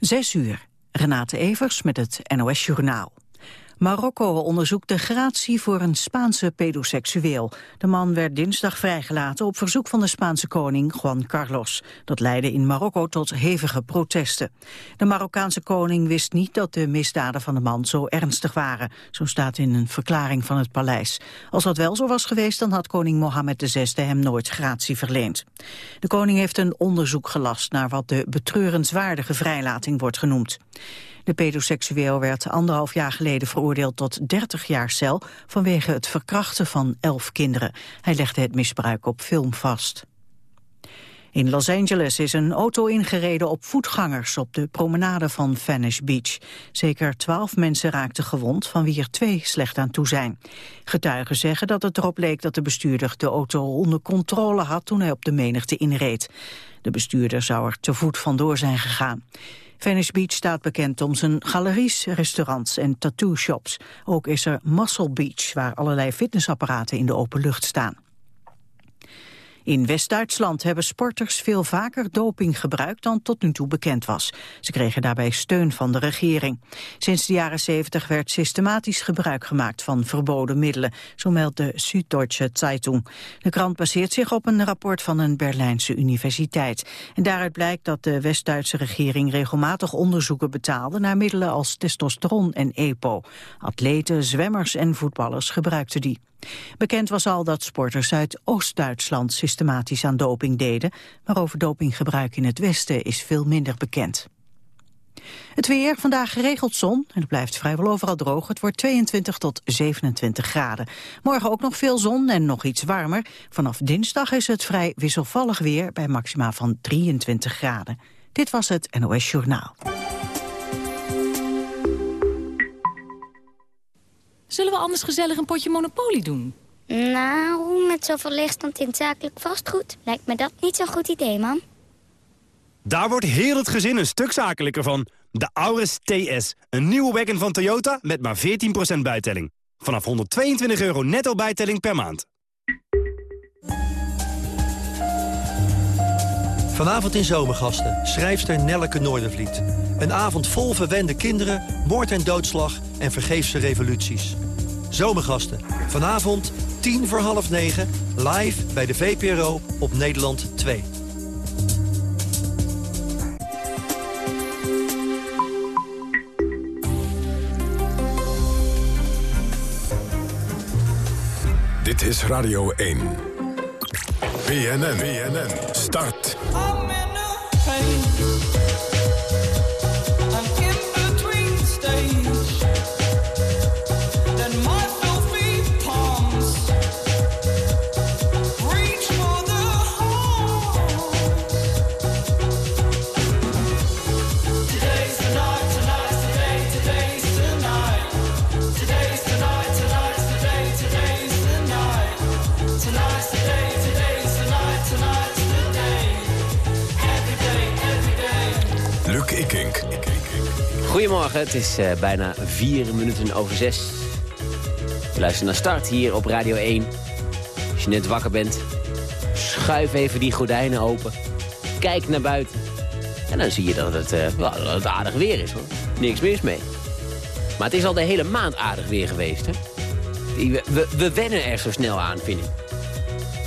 Zes uur. Renate Evers met het NOS Journaal. Marokko onderzoekt de gratie voor een Spaanse pedoseksueel. De man werd dinsdag vrijgelaten op verzoek van de Spaanse koning Juan Carlos. Dat leidde in Marokko tot hevige protesten. De Marokkaanse koning wist niet dat de misdaden van de man zo ernstig waren. Zo staat in een verklaring van het paleis. Als dat wel zo was geweest, dan had koning Mohammed VI hem nooit gratie verleend. De koning heeft een onderzoek gelast naar wat de betreurenswaardige vrijlating wordt genoemd. De pedoseksueel werd anderhalf jaar geleden veroordeeld tot 30 jaar cel vanwege het verkrachten van elf kinderen. Hij legde het misbruik op film vast. In Los Angeles is een auto ingereden op voetgangers op de promenade van Vanish Beach. Zeker twaalf mensen raakten gewond, van wie er twee slecht aan toe zijn. Getuigen zeggen dat het erop leek dat de bestuurder de auto onder controle had toen hij op de menigte inreed. De bestuurder zou er te voet vandoor zijn gegaan. Venice Beach staat bekend om zijn galeries, restaurants en tattoo-shops. Ook is er Muscle Beach, waar allerlei fitnessapparaten in de open lucht staan. In West-Duitsland hebben sporters veel vaker doping gebruikt dan tot nu toe bekend was. Ze kregen daarbij steun van de regering. Sinds de jaren 70 werd systematisch gebruik gemaakt van verboden middelen, zo meldt de Süddeutsche Zeitung. De krant baseert zich op een rapport van een Berlijnse universiteit. En daaruit blijkt dat de West-Duitse regering regelmatig onderzoeken betaalde naar middelen als testosteron en EPO. Atleten, zwemmers en voetballers gebruikten die. Bekend was al dat sporters uit Oost-Duitsland systematisch aan doping deden, maar over dopinggebruik in het Westen is veel minder bekend. Het weer, vandaag geregeld zon en het blijft vrijwel overal droog. Het wordt 22 tot 27 graden. Morgen ook nog veel zon en nog iets warmer. Vanaf dinsdag is het vrij wisselvallig weer bij maxima van 23 graden. Dit was het NOS Journaal. Zullen we anders gezellig een potje Monopoly doen? Nou, met zoveel leegstand in zakelijk vastgoed... lijkt me dat niet zo'n goed idee, man. Daar wordt heel het gezin een stuk zakelijker van. De Auris TS, een nieuwe wagon van Toyota met maar 14% bijtelling. Vanaf 122 euro netto bijtelling per maand. Vanavond in Zomergasten, schrijfster Nelleke Noordervliet. Een avond vol verwende kinderen, moord en doodslag en vergeefse revoluties. Zomergasten, vanavond tien voor half negen, live bij de VPRO op Nederland 2. Dit is Radio 1. BNN, BNN, start. Goedemorgen, het is uh, bijna vier minuten over zes. We luisteren naar Start hier op Radio 1. Als je net wakker bent, schuif even die gordijnen open. Kijk naar buiten. En dan zie je dat het, uh, dat het aardig weer is hoor. Niks mis mee. Maar het is al de hele maand aardig weer geweest hè. We, we, we wennen er zo snel aan, vind ik.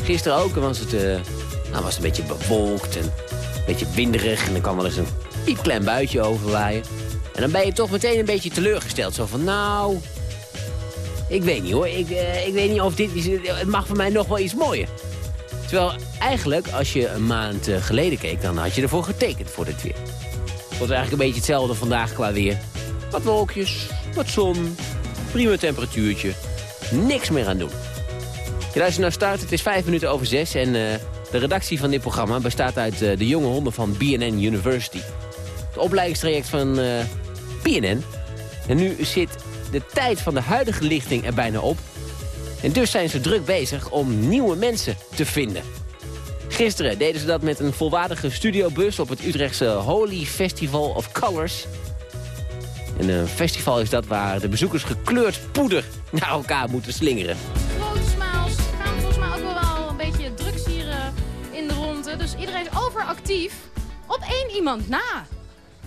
Gisteren ook was het, uh, nou, was een beetje bewolkt en een beetje winderig. En dan kwam wel eens een piepklein buitje overwaaien. En dan ben je toch meteen een beetje teleurgesteld. Zo van, nou, ik weet niet hoor. Ik, uh, ik weet niet of dit... Het mag voor mij nog wel iets mooier. Terwijl eigenlijk, als je een maand uh, geleden keek... dan had je ervoor getekend voor dit weer. Het was eigenlijk een beetje hetzelfde vandaag qua weer. Wat wolkjes, wat zon, prima temperatuurtje. Niks meer aan doen. Je luistert naar Start, het is vijf minuten over zes... en uh, de redactie van dit programma bestaat uit de jonge honden van BNN University. Het opleidingstraject van PNN. En nu zit de tijd van de huidige lichting er bijna op. En dus zijn ze druk bezig om nieuwe mensen te vinden. Gisteren deden ze dat met een volwaardige studiobus op het Utrechtse Holy Festival of Colors. En een festival is dat waar de bezoekers gekleurd poeder naar elkaar moeten slingeren. Grote smiles gaan volgens mij ook wel een beetje drugs hier eh, in de ronde. Dus iedereen is overactief op één iemand na.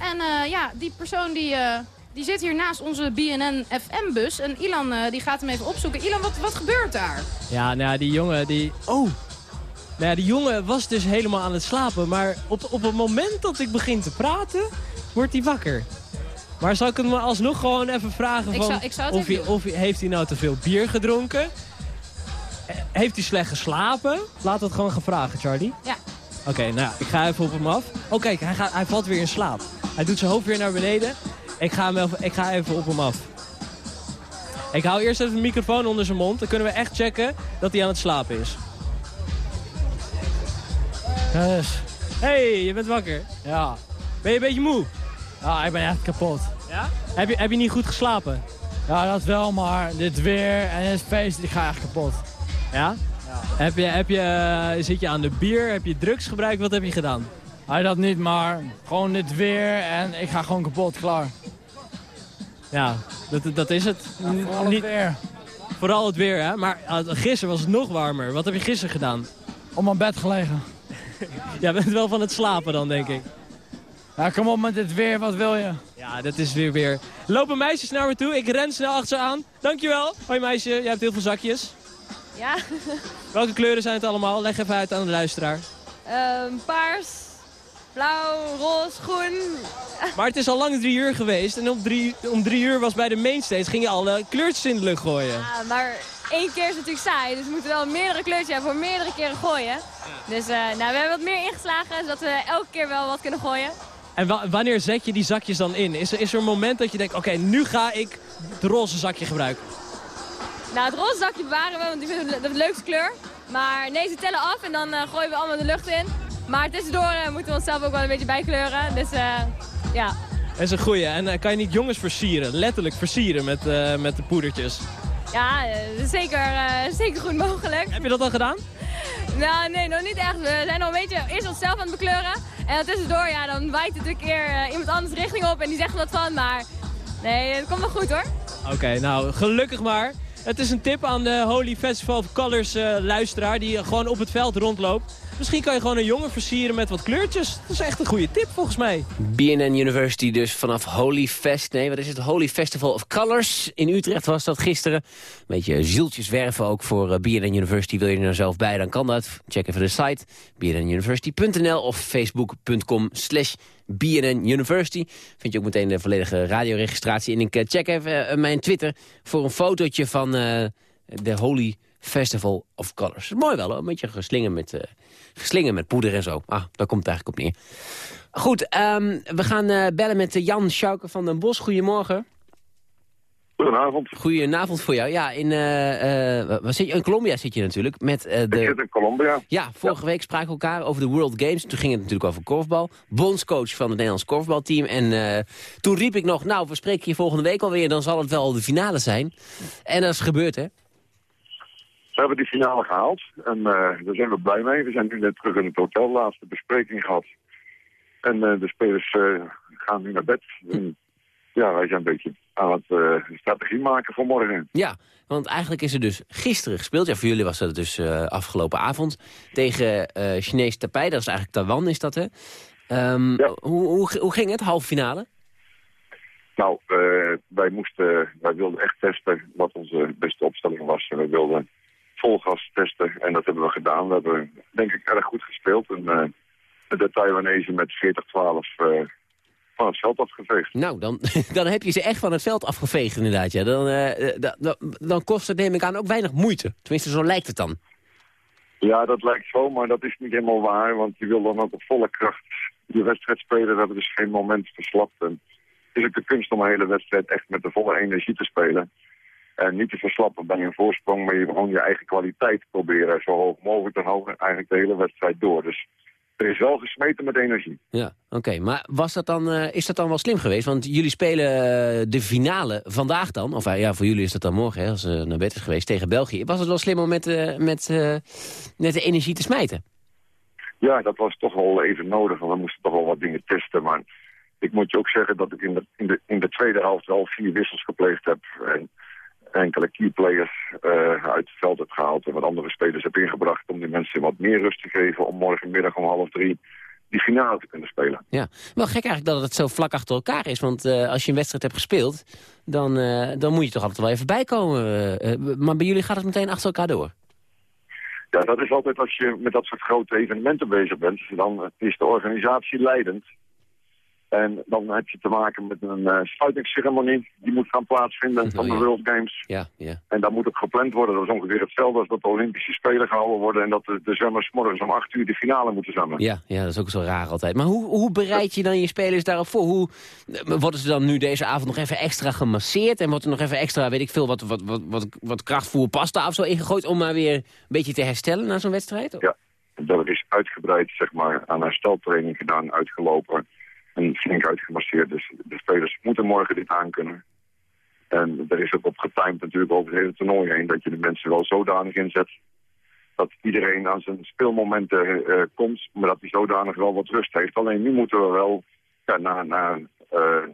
En eh, ja, die persoon die, eh, die zit hier naast onze BNN FM-bus. En Ilan eh, die gaat hem even opzoeken. Ilan, wat, wat gebeurt daar? Ja, nou ja, die jongen die... Oh! Nou ja, die jongen was dus helemaal aan het slapen. Maar op, op het moment dat ik begin te praten, wordt hij wakker. Maar zal ik hem alsnog gewoon even vragen Ik van... zou- ik zou het of, hij, of hij, heeft hij nou te veel bier gedronken? Heeft hij slecht geslapen? Laat dat gewoon gaan vragen, Charlie. Ja. Oké, nou ja, ik ga even op hem af. Oh kijk, hij, gaat, hij valt weer in slaap. Hij doet zijn hoofd weer naar beneden. Ik ga, hem even, ik ga even op hem af. Ik hou eerst even de microfoon onder zijn mond. Dan kunnen we echt checken dat hij aan het slapen is. Yes. hey, je bent wakker. Ja. Ben je een beetje moe? Ja, ik ben echt kapot. Ja? Heb je, heb je niet goed geslapen? Ja, dat wel, maar dit weer en het feest, ik ga echt kapot. Ja? Heb je, heb je, eh, zit je aan de bier? Heb je drugs gebruikt? Wat heb je gedaan? Hij dat niet, maar gewoon dit weer en ik ga gewoon kapot, klaar. Ja, dat, dat is het. Vooral het weer. Vooral het weer, hè? Maar uh, gisteren was het nog warmer. Wat heb je gisteren gedaan? Op mijn bed gelegen. Jij bent wel van het slapen dan, denk ik. Ja, kom op met dit weer, wat wil je? Ja, dat is weer weer. Lopen meisjes naar me toe, ik ren snel achter ze aan. Dankjewel. Hoi meisje, jij hebt heel veel zakjes. Ja, Welke kleuren zijn het allemaal? Leg even uit aan de luisteraar. Ehm, paars, blauw, roze, groen. Maar het is al lang drie uur geweest. En om drie, om drie uur was bij de mainstage. Ging je alle kleurtjes in de lucht gooien. Ja, maar één keer is natuurlijk saai, dus we moeten wel meerdere kleurtjes hebben voor meerdere keren gooien. Dus eh, nou, we hebben wat meer ingeslagen, zodat we elke keer wel wat kunnen gooien. En wa- wanneer zet je die zakjes dan in? Is er, is er een moment dat je denkt, oké, nu ga ik het roze zakje gebruiken? Nou, het roze zakje bewaren we, want die vinden we de leukste kleur. Maar nee, ze tellen af en dan eh, gooien we allemaal de lucht in. Maar tussendoor eh, moeten we onszelf ook wel een beetje bijkleuren. Dus eh, ja. Dat is een goeie. En eh, kan je niet jongens versieren? Letterlijk versieren met, met de poedertjes. Ja, zeker, zeker goed mogelijk. Heb je dat al gedaan? Nou, nee, nog niet echt. We zijn nog een beetje eerst onszelf aan het bekleuren. En dan tussendoor, ja, dan waait het een keer iemand anders richting op en die zegt wat van. Maar nee, het komt wel goed hoor. Oké, nou, gelukkig maar. Het is een tip aan de Holy Festival of Colors luisteraar die gewoon op het veld rondloopt. Misschien kan je gewoon een jongen versieren met wat kleurtjes. Dat is echt een goede tip volgens mij. BNN University dus vanaf Holy Fest. Nee, wat is het? Holy Festival of Colors. In Utrecht was dat gisteren. Een beetje zieltjes werven ook voor eh, BNN University. Wil je er nou zelf bij, dan kan dat. Check even de site. bnnuniversity.nl of facebook.com slash BNN University. Vind je ook meteen de volledige radioregistratie. En ik eh, check even eh, mijn Twitter voor een fotootje van de Holy Festival of Colors. Mooi wel hoor, een beetje geslingen met, eh, geslingen met poeder en zo. Ah, daar komt het eigenlijk op neer. Goed, ehm, we gaan eh, bellen met eh, Jan Schauke van den Bos. Goedemorgen. Goedenavond. Goedenavond voor jou. Ja, in, eh, waar zit je? in Colombia zit je natuurlijk. Met, de... Ik zit in Colombia. Ja, vorige week spraken we elkaar over de World Games. Toen ging het natuurlijk over korfbal. Bondscoach van het Nederlands korfbalteam. En toen riep ik nog, nou, we spreken je volgende week alweer. Dan zal het wel de finale zijn. En dat is gebeurd, hè? We hebben die finale gehaald en eh, daar zijn we blij mee. We zijn nu net terug in het hotel, laatste bespreking gehad. En eh, de spelers eh, gaan nu naar bed. En, ja, wij zijn een beetje aan het strategie maken voor morgen. Ja, want eigenlijk is er dus gisteren gespeeld. Ja, voor jullie was dat dus afgelopen avond. Tegen Chinees Taipei. Dat is eigenlijk Taiwan, is dat, hè? Ehm, hoe, hoe, hoe ging het, halve finale? Nou, wij, moesten, wij wilden echt testen wat onze beste opstelling was. En we wilden vol gas testen en dat hebben we gedaan. We hebben denk ik erg goed gespeeld. En eh, de Taiwanese met 40-12 eh, van het veld afgeveegd. Nou, dan, dan heb je ze echt van het veld afgeveegd inderdaad. Ja. Dan, eh, da- da- dan kost het, neem ik aan, ook weinig moeite. Tenminste, zo lijkt het dan. Ja, dat lijkt zo, maar dat is niet helemaal waar. Want je wil dan ook op volle kracht je wedstrijd spelen. We hebben dus geen moment verslapt. En het is ook de kunst om een hele wedstrijd echt met de volle energie te spelen. En niet te verslappen bij een voorsprong, maar je gewoon je eigen kwaliteit proberen zo hoog mogelijk te houden. Eigenlijk de hele wedstrijd door. Dus er is wel gesmeten met energie. Ja, oké. Maar was dat dan, eh, is dat dan wel slim geweest? Want jullie spelen eh, de finale vandaag dan. Of eh, ja, voor jullie is dat dan morgen, hè, als ze naar bed is geweest, tegen België. Was het wel slim om met, eh, met, eh, met de energie te smijten? Ja, dat was toch wel even nodig, want we moesten toch wel wat dingen testen. Maar ik moet je ook zeggen dat ik in de, in de, in de tweede helft wel vier wissels gepleegd heb. En enkele keyplayers eh uit het veld heb gehaald en wat andere spelers heb ingebracht om die mensen wat meer rust te geven om morgenmiddag om half drie die finale te kunnen spelen. Ja, wel gek eigenlijk dat het zo vlak achter elkaar is. Want uh, als je een wedstrijd hebt gespeeld, dan, uh, dan moet je toch altijd wel even bijkomen. Uh, maar bij jullie gaat het meteen achter elkaar door. Ja, dat is altijd als je met dat soort grote evenementen bezig bent. Dan is de organisatie leidend. En dan heb je te maken met een uh, sluitingsceremonie. Die moet gaan plaatsvinden van de World Games. Ja, ja. En daar moet op gepland worden. Dat is ongeveer hetzelfde als dat de Olympische Spelen gehouden worden... en dat de, de zwemmers morgens om acht uur de finale moeten zwemmen. Ja, ja, dat is ook zo raar altijd. Maar hoe, hoe bereid je dan je spelers daarop voor? Hoe, worden ze dan nu deze avond nog even extra gemasseerd... en wordt er nog even extra, weet ik veel, wat, wat, wat, wat, wat krachtvoer pasta of zo ingegooid... om maar weer een beetje te herstellen na zo'n wedstrijd? Ja, dat is uitgebreid zeg maar, aan hersteltraining gedaan, uitgelopen en flink uitgemasseerd. Dus de spelers moeten morgen dit aankunnen. En er is ook op getimed natuurlijk over het hele toernooi heen... dat je de mensen wel zodanig inzet dat iedereen aan zijn speelmomenten uh, komt... maar dat hij zodanig wel wat rust heeft. Alleen nu moeten we wel ja, na, na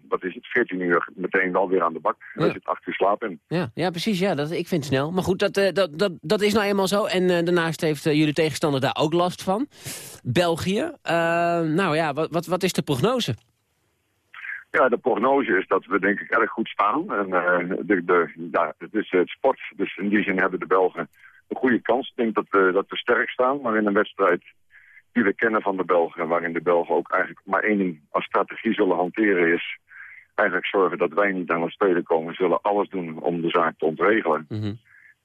wat is het, 14 uur meteen wel weer aan de bak. En ja. zit 8 uur slaap in. Ja, ja precies. Ja, dat, ik vind het snel. Maar goed, dat, uh, dat, dat, dat is nou eenmaal zo. En uh, daarnaast heeft jullie tegenstander daar ook last van. België. nou ja, wat, wat, wat is de prognose? Ja, de prognose is dat we denk ik erg goed staan. En de, de, ja, het is het sport, dus in die zin hebben de Belgen een goede kans. Ik denk dat we, dat we sterk staan, maar in een wedstrijd die we kennen van de Belgen... waarin de Belgen ook eigenlijk maar één ding als strategie zullen hanteren is... eigenlijk zorgen dat wij niet aan het spelen komen. We zullen alles doen om de zaak te ontregelen. Mm -hmm.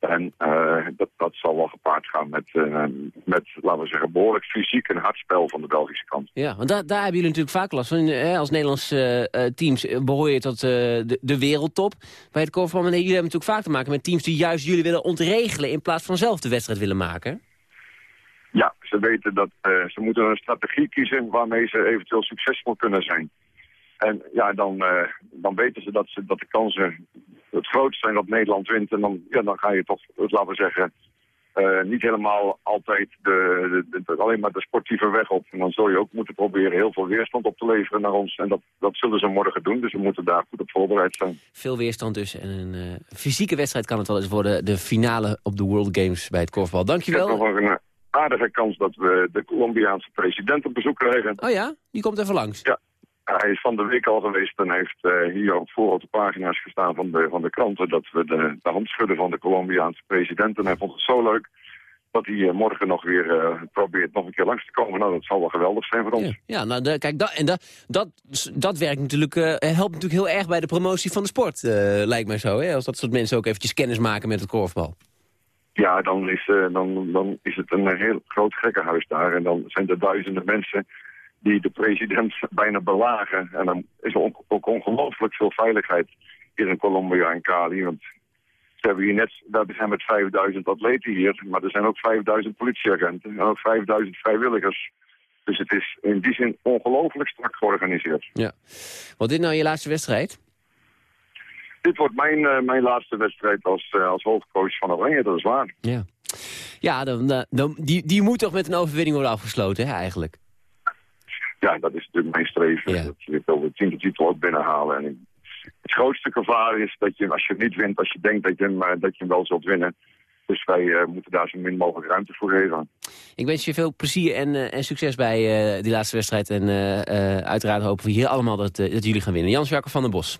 En uh, dat, dat zal wel gepaard gaan met, uh, met, laten we zeggen, behoorlijk fysiek en hard spel van de Belgische kant. Ja, want daar, daar hebben jullie natuurlijk vaak last van. Hè, als Nederlandse uh, teams behoor je tot de, de wereldtop bij het korfbal. Maar jullie hebben natuurlijk vaak te maken met teams die juist jullie willen ontregelen... in plaats van zelf de wedstrijd willen maken. Ze weten dat uh, ze moeten een strategie kiezen waarmee ze eventueel succesvol kunnen zijn. En ja, dan, uh, dan weten ze dat, ze dat de kansen het grootst zijn dat Nederland wint. En dan, ja, dan ga je toch, laten we zeggen, uh, niet helemaal altijd de, de, de, alleen maar de sportieve weg op. En dan zul je ook moeten proberen heel veel weerstand op te leveren naar ons. En dat, dat zullen ze morgen doen, dus we moeten daar goed op voorbereid zijn. Veel weerstand dus. En een uh, fysieke wedstrijd kan het wel eens worden. De finale op de World Games bij het korfbal. Dankjewel aardige kans dat we de Colombiaanse president op bezoek krijgen. Oh ja? Die komt even langs? Ja. Hij is van de week al geweest en heeft uh, hier op de pagina's gestaan van de, van de kranten... dat we de, de hand schudden van de Colombiaanse president. En hij vond het zo leuk dat hij uh, morgen nog weer uh, probeert nog een keer langs te komen. Nou, dat zal wel geweldig zijn voor ons. Ja, ja nou, de, kijk, dat, en dat, dat, dat werkt natuurlijk, helpt natuurlijk heel erg bij de promotie van de sport, lijkt mij zo. Hè? Als dat soort mensen ook eventjes kennis maken met het korfbal. Ja, dan is, uh, dan, dan is het een heel groot gekkenhuis daar. En dan zijn er duizenden mensen die de president bijna belagen. En dan is er ook, ongelooflijk veel veiligheid hier in Colombia en Cali. Want ze hebben hier net, we zijn met 5000 atleten hier, maar er zijn ook 5000 politieagenten en ook 5000 vrijwilligers. Dus het is in die zin ongelooflijk strak georganiseerd. Ja. Wat dit nou je laatste wedstrijd? Dit wordt mijn, uh, mijn laatste wedstrijd als, uh, als hoofdcoach van Oranje, dat is waar. Ja, ja dan, dan, die, die moet toch met een overwinning worden afgesloten, hè, eigenlijk? Ja, dat is natuurlijk mijn streven. Ja. Dat je wil de tiende titel ook binnenhalen. En het grootste gevaar is dat je, als je niet wint, als je denkt dat je hem, dat je hem wel zult winnen... Dus wij uh, moeten daar zo min mogelijk ruimte voor geven. Ik wens je veel plezier en, uh, en succes bij uh, die laatste wedstrijd. En uiteraard hopen we hier allemaal dat, dat jullie gaan winnen. Jans-Jacob van der Bos.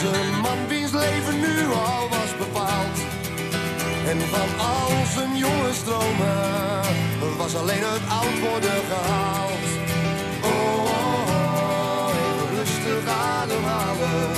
was man wiens leven nu al was bepaald. En van al zijn jonge stromen was alleen het oud worden gehaald. Oh, oh, oh, rustig ademhalen.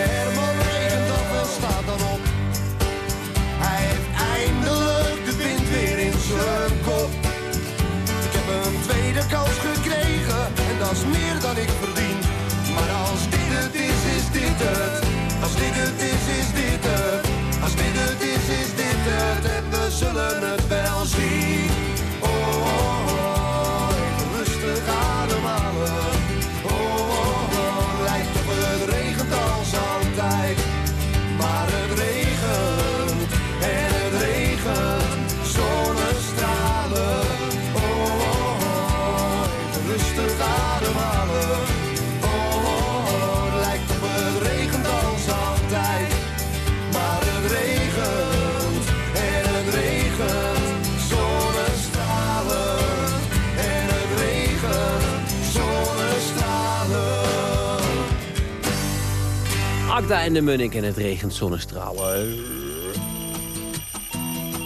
Akda en de Munnik en het regent zonnestralen.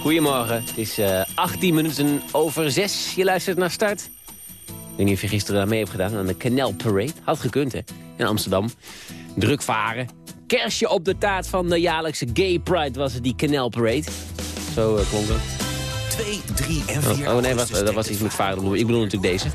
Goedemorgen, het is eh 18 minuten over 6. Je luistert naar start. Ik weet niet of je gisteren daar mee hebt gedaan aan de Canal Parade. Had gekund, hè? In Amsterdam. Druk varen. Kerstje op de taart van de jaarlijkse Gay Pride was het, die Canal Parade. Zo eh, klonk het. 2, 3 en 4 Oh, oh nee, wacht, dat was iets met varen. Ik bedoel natuurlijk deze.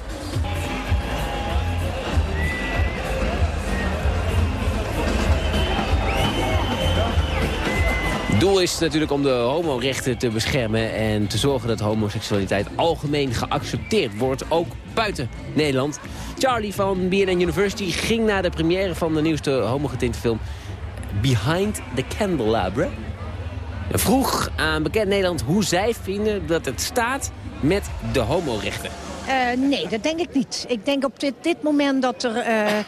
Doel is natuurlijk om de homorechten te beschermen... en te zorgen dat homoseksualiteit algemeen geaccepteerd wordt, ook buiten Nederland. Charlie van BNN University ging naar de première van de nieuwste homogetinte film... Behind the Candelabra. Vroeg aan bekend Nederland hoe zij vinden dat het staat met de homorechten. Eh, nee, dat denk ik niet. Ik denk op dit, dit moment dat er eh, eh,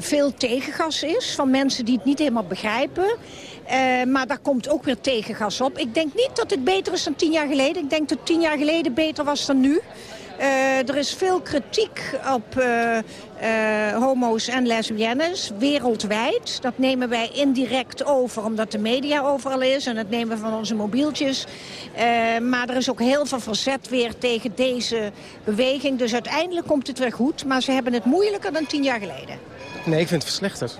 veel tegengas is van mensen die het niet helemaal begrijpen. Eh, maar daar komt ook weer tegengas op. Ik denk niet dat het beter is dan tien jaar geleden. Ik denk dat tien jaar geleden beter was dan nu. Eh, er is veel kritiek op eh, homo's en lesbiennes, wereldwijd. Dat nemen wij indirect over, omdat de media overal is. En dat nemen we van onze mobieltjes. Maar er is ook heel veel verzet weer tegen deze beweging. Dus uiteindelijk komt het weer goed. Maar ze hebben het moeilijker dan tien jaar geleden. Nee, ik vind het verslechterd.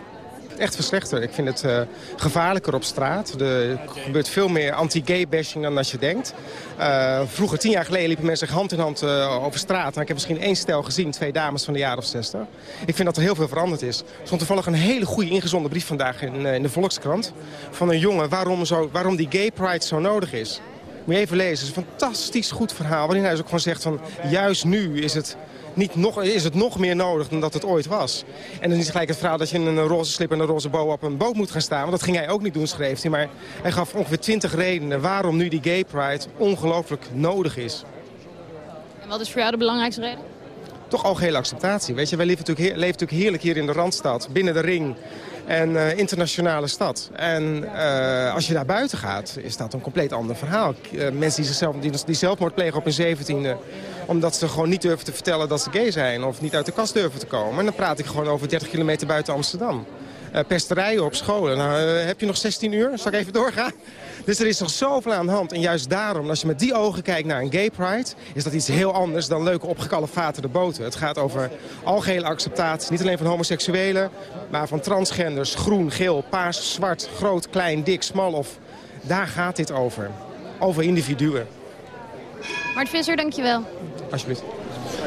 Echt verslechterd. Ik vind het eh, gevaarlijker op straat. Er gebeurt veel meer anti-gay-bashing dan als je denkt. Eh, vroeger, tien jaar geleden, liepen mensen hand in hand eh, over straat. Ik heb misschien één stel gezien, twee dames van de jaren of zestig. Ik vind dat er heel veel veranderd is. Er stond toevallig een hele goede ingezonden brief vandaag in, in de Volkskrant. Van een jongen waarom, zo, waarom die gay pride zo nodig is. Moet je even lezen. Het is een fantastisch goed verhaal. Waarin hij dus ook gewoon zegt van... juist nu is het, niet nog, is het nog meer nodig dan dat het ooit was. En dan is gelijk het verhaal dat je in een roze slip en een roze bow op een boot moet gaan staan. Want dat ging hij ook niet doen, schreef hij. Maar hij gaf ongeveer twintig redenen waarom nu die gay pride ongelooflijk nodig is. En wat is voor jou de belangrijkste reden? toch algehele acceptatie. Weet je, wij leven natuurlijk, leven natuurlijk heerlijk hier in de Randstad, binnen de ring. En uh, internationale stad. En uh, als je daar buiten gaat, is dat een compleet ander verhaal. Uh, mensen die, zichzelf, die, zelfmoord plegen op hun zeventiende... omdat ze gewoon niet durven te vertellen dat ze gay zijn... of niet uit de kast durven te komen. En dan praat ik gewoon over 30 kilometer buiten Amsterdam. pesterijen op scholen. Nou, heb je nog 16 uur? Zal ik even doorgaan? Dus er is nog zoveel aan de hand. En juist daarom, als je met die ogen kijkt naar een gay pride... is dat iets heel anders dan leuke opgekalefaterde boten. Het gaat over algehele acceptatie. Niet alleen van homoseksuelen, maar van transgenders. Groen, geel, paars, zwart, groot, klein, dik, smal of... Daar gaat dit over. Over individuen. Mart Visser, dankjewel. Alsjeblieft.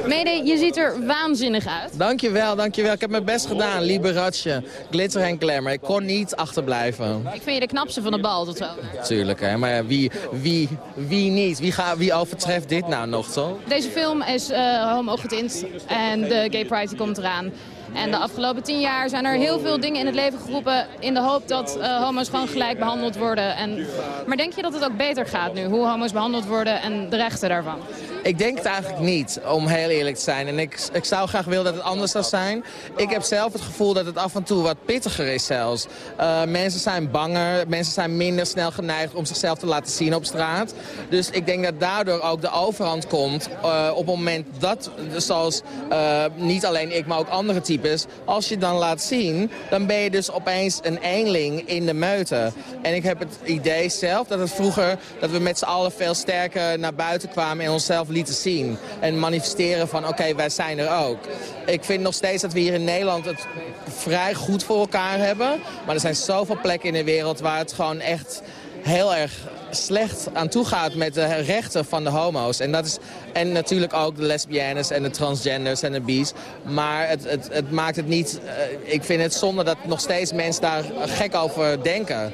Mede, je ziet er waanzinnig uit. Dankjewel, dankjewel. Ik heb mijn best gedaan. Liberace, glitter en glamour. Ik kon niet achterblijven. Ik vind je de knapste van de bal tot zo. Tuurlijk, hè. Maar wie, wie, wie niet? Wie, gaat, wie overtreft dit nou nog, zo? Deze film is uh, homo getint en de Gay Pride die komt eraan. En de afgelopen tien jaar zijn er heel veel dingen in het leven geroepen... in de hoop dat uh, homo's gewoon gelijk behandeld worden. En, maar denk je dat het ook beter gaat nu? Hoe homo's behandeld worden en de rechten daarvan? Ik denk het eigenlijk niet, om heel eerlijk te zijn. En ik, ik zou graag willen dat het anders zou zijn. Ik heb zelf het gevoel dat het af en toe wat pittiger is zelfs. Uh, mensen zijn banger, mensen zijn minder snel geneigd om zichzelf te laten zien op straat. Dus ik denk dat daardoor ook de overhand komt uh, op het moment dat, zoals uh, niet alleen ik, maar ook andere types... als je dan laat zien, dan ben je dus opeens een eenling in de meute. En ik heb het idee zelf dat het vroeger, dat we met z'n allen veel sterker naar buiten kwamen... en onszelf lieten zien. En manifesteren van oké, wij zijn er ook. Ik vind nog steeds dat we hier in Nederland het vrij goed voor elkaar hebben. Maar er zijn zoveel plekken in de wereld waar het gewoon echt heel erg slecht aan toe gaat met de rechten van de homo's. En, dat is, en natuurlijk ook de lesbiennes en de transgenders en de bi's. Maar het, het, het maakt het niet... Uh, ik vind het zonde dat nog steeds mensen daar gek over denken.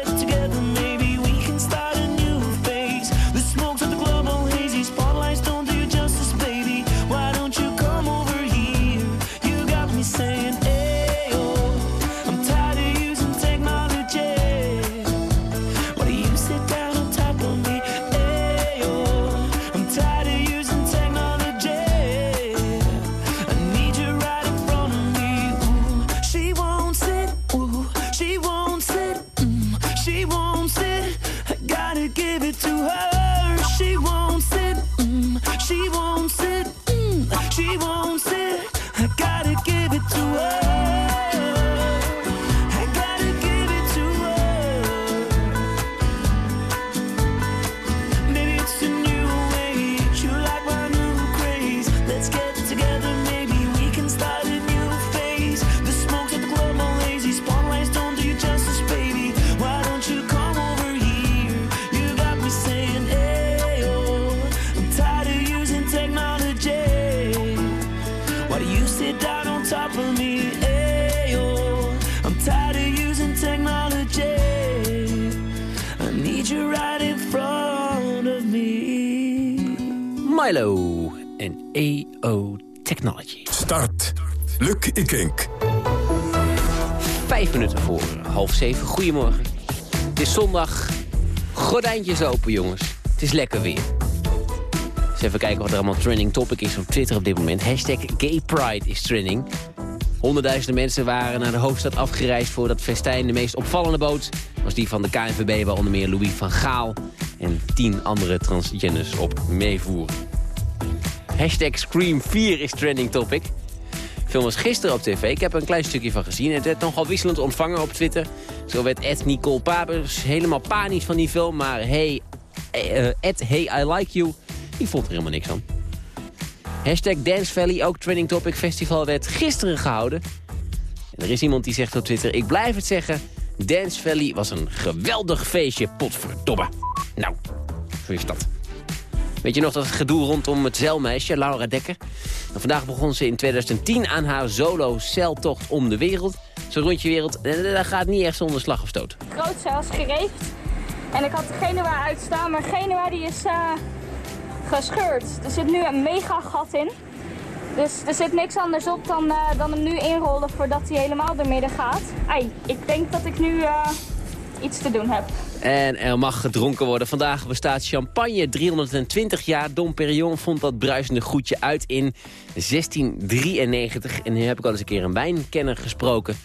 Goedemorgen. Het is zondag. Gordijntjes open, jongens. Het is lekker weer. Eens even kijken wat er allemaal trending topic is op Twitter op dit moment. Hashtag Gay Pride is trending. Honderdduizenden mensen waren naar de hoofdstad afgereisd voor dat festijn. De meest opvallende boot was die van de KNVB... waar onder meer Louis van Gaal en tien andere transgenders op meevoeren. Hashtag Scream 4 is trending topic. Film was gisteren op tv. Ik heb er een klein stukje van gezien. Het werd nogal wisselend ontvangen op Twitter. Zo werd Ed Nicole Papers helemaal panisch van die film. Maar hey, eh, Ed Hey I Like You, die vond er helemaal niks aan. Hashtag Dance Valley, ook trending topic festival, werd gisteren gehouden. En er is iemand die zegt op Twitter, ik blijf het zeggen... Dance Valley was een geweldig feestje, potverdomme. Nou, zo is dat. Weet je nog dat gedoe rondom het zeilmeisje, Laura Dekker? Vandaag begon ze in 2010 aan haar solo zeiltocht om de wereld. Zo'n rondje wereld, eh, dat gaat niet echt zonder slag of stoot. groot zelfs gereefd. En ik had Genua uitstaan, maar Genua die is eh, gescheurd. Er zit nu een mega gat in. Dus er zit niks anders op dan, eh, dan hem nu inrollen voordat hij helemaal door midden gaat. Ai, ik denk dat ik nu iets te doen heb. En er mag gedronken worden. Vandaag bestaat champagne 320 jaar. Dom Perignon vond dat bruisende goedje uit in 1693. En nu heb ik al eens een keer een wijnkenner gesproken.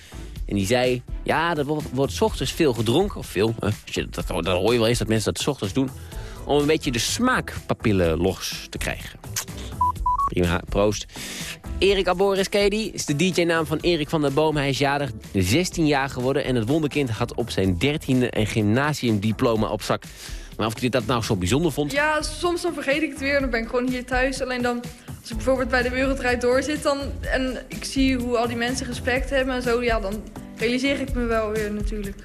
En die zei, ja, er wordt, wordt ochtends veel gedronken. Of veel, je, dat, dat hoor je wel eens dat mensen dat ochtends doen. Om een beetje de smaakpapillen los te krijgen. Prima, proost. Erik Aboris, ken je die? Is de DJ-naam van Erik van der Boom. Hij is jarig 16 jaar geworden en het wonderkind had op zijn 13e een gymnasiumdiploma op zak. Maar of hij dat nou zo bijzonder vond? Ja, soms dan vergeet ik het weer en dan ben ik gewoon hier thuis. Alleen dan, als ik bijvoorbeeld bij de Wereldrijd door zit dan, en ik zie hoe al die mensen respect hebben en zo, ja, dan realiseer ik me wel weer natuurlijk.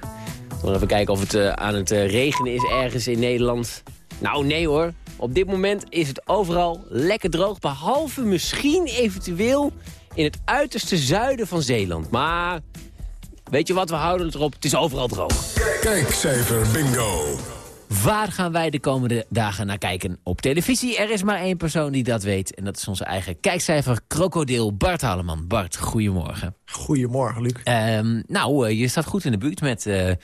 Nog even kijken of het eh, aan het eh, regenen is ergens in Nederland. Nou, nee hoor. Op dit moment is het overal lekker droog. Behalve misschien eventueel in het uiterste zuiden van Zeeland. Maar weet je wat, we houden het erop. Het is overal droog. Kijkcijfer bingo. Waar gaan wij de komende dagen naar kijken op televisie? Er is maar één persoon die dat weet. En dat is onze eigen kijkcijfer krokodil Bart Halleman. Bart, goedemorgen. Goedemorgen, Luc. Ehm, nou, eh, je staat goed in de buurt met eh, eh,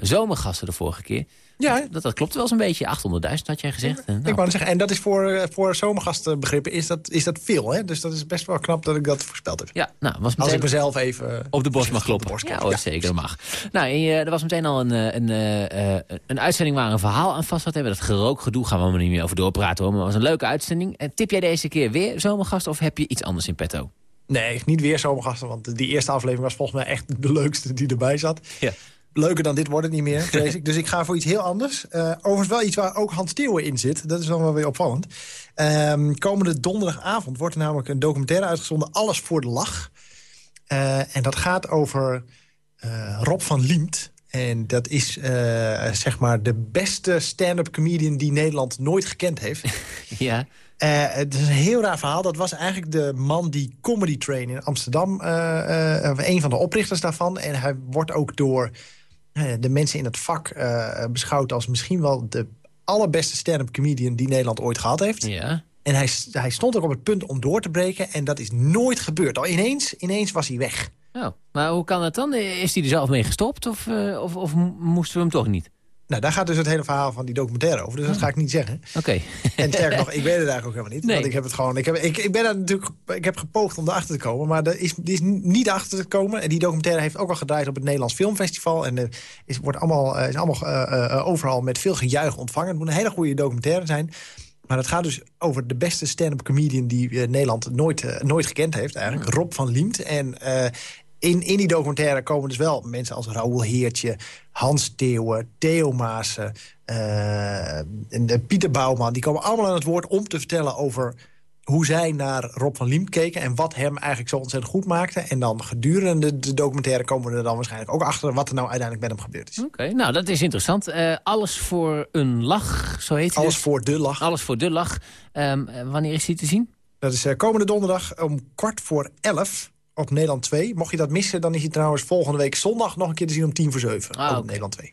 zomergasten de vorige keer. Ja. Dat, dat klopt wel zo'n beetje. 800.000 had jij gezegd. En, Ik nou, wou net zeggen, en dat is voor, eh, voor zomergastbegrippen is dat, is dat veel. Hè? Dus dat is best wel knap dat ik dat voorspeld heb. Ja, nou, was Als meteen- ik mezelf even... op de borst mag kloppen. ja, oh, zeker, dat mag. Nou, en, eh, er was meteen al een, eh, een, eh, eh, een uitzending waar een verhaal aan vast zat. Hebben. Dat gerookgedoe gaan we maar niet meer over doorpraten. Hoor. Maar het was een leuke uitzending. En tip jij deze keer weer zomergast of heb je iets anders in petto? Nee, niet weer zomergasten, want die eerste aflevering was volgens mij echt de leukste die erbij zat. Ja. Leuker dan dit wordt het niet meer, vrees ik. Dus ik ga voor iets heel anders. Eh, overigens wel iets waar ook Hans Theeuwen in zit. Dat is dan wel weer opvallend. Ehm, komende donderdagavond wordt er namelijk een documentaire uitgezonden... Alles voor de lach. Eh, en dat gaat over eh, Rob van Liemt. En dat is zeg maar de beste stand-up comedian... die Nederland nooit gekend heeft. Ja. Het is een heel raar verhaal. Dat was eigenlijk de man die Comedy Train in Amsterdam... een van de oprichters daarvan. En hij wordt ook door de mensen in het vak eh, beschouwd... als misschien wel de allerbeste stand-up comedian... die Nederland ooit gehad heeft. Ja. En hij, hij stond ook op het punt om door te breken. En dat is nooit gebeurd. Al ineens, ineens was hij weg. Oh, maar hoe kan dat dan? Is hij er zelf mee gestopt of, eh, of, of mo- moesten we hem toch niet? Nou, daar gaat dus het hele verhaal van die documentaire over. Dus dat ga ik niet zeggen. Oké. En sterker nog, ik weet het eigenlijk ook helemaal niet. Nee. Want ik heb het gewoon. Ik, heb, ik, ik ben daar natuurlijk. Ik heb gepoogd om erachter te komen. Maar er is, die is niet achter te komen. En die documentaire heeft ook al gedraaid op het Nederlands Filmfestival. En eh, is, wordt allemaal, eh, is allemaal eh, overal met veel gejuich ontvangen. Het moet een hele goede documentaire zijn. Maar het gaat dus over de beste stand-up comedian die Nederland nooit, nooit gekend heeft. Eigenlijk, Rob van Liemt. En in, in die documentaire komen dus wel mensen als Raoul Heertje... Hans Theeuwen, Theo Maassen, eh, en de Pieter Bouwman... die komen allemaal aan het woord om te vertellen over hoe zij naar Rob van Liemt keken... en wat hem eigenlijk zo ontzettend goed maakte. En dan gedurende de documentaire komen we er dan waarschijnlijk ook achter... wat er nou uiteindelijk met hem gebeurd is. Oké, nou dat is interessant. Eh, alles voor een lach, zo heet het. Alles dus. voor de lach. Alles voor de lach. Ehm, eh, wanneer is die te zien? Dat is eh, komende donderdag om kwart voor elf op Nederland 2. Mocht je dat missen, dan is hij trouwens volgende week zondag... nog een keer te zien om tien voor zeven Ah, op. Nederland 2.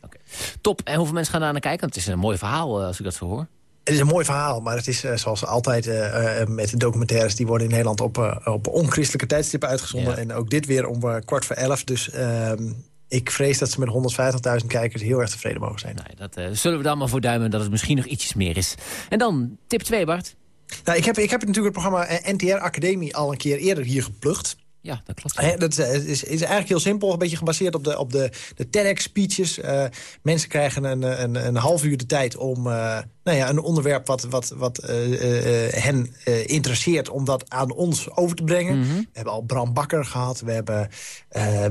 Top. En hoeveel mensen gaan daar naar kijken? Want het is een mooi verhaal eh, als ik dat zo hoor. Het is een mooi verhaal, maar het is eh, zoals altijd eh, met de documentaires... die worden in Nederland op, op onchristelijke tijdstippen uitgezonden. En ook dit weer om kwart voor elf. Dus ehm, ik vrees dat ze met 150.000 kijkers heel erg tevreden mogen zijn. Nee, dat zullen we dan maar voor duimen dat het misschien nog ietsjes meer is. En dan tip 2, Bart. Nou, ik, heb, ik heb natuurlijk het programma NTR Academie al een keer eerder hier geplukt. Ja, dat klopt. Hè, dat is, eh, is, is eigenlijk heel simpel, een beetje gebaseerd op de, op de, de TEDx-speeches. Eh, mensen krijgen een, een, een half uur de tijd om eh, nou ja, een onderwerp wat, wat, wat hen interesseert... om dat aan ons over te brengen. We hebben al Bram Bakker gehad, we hebben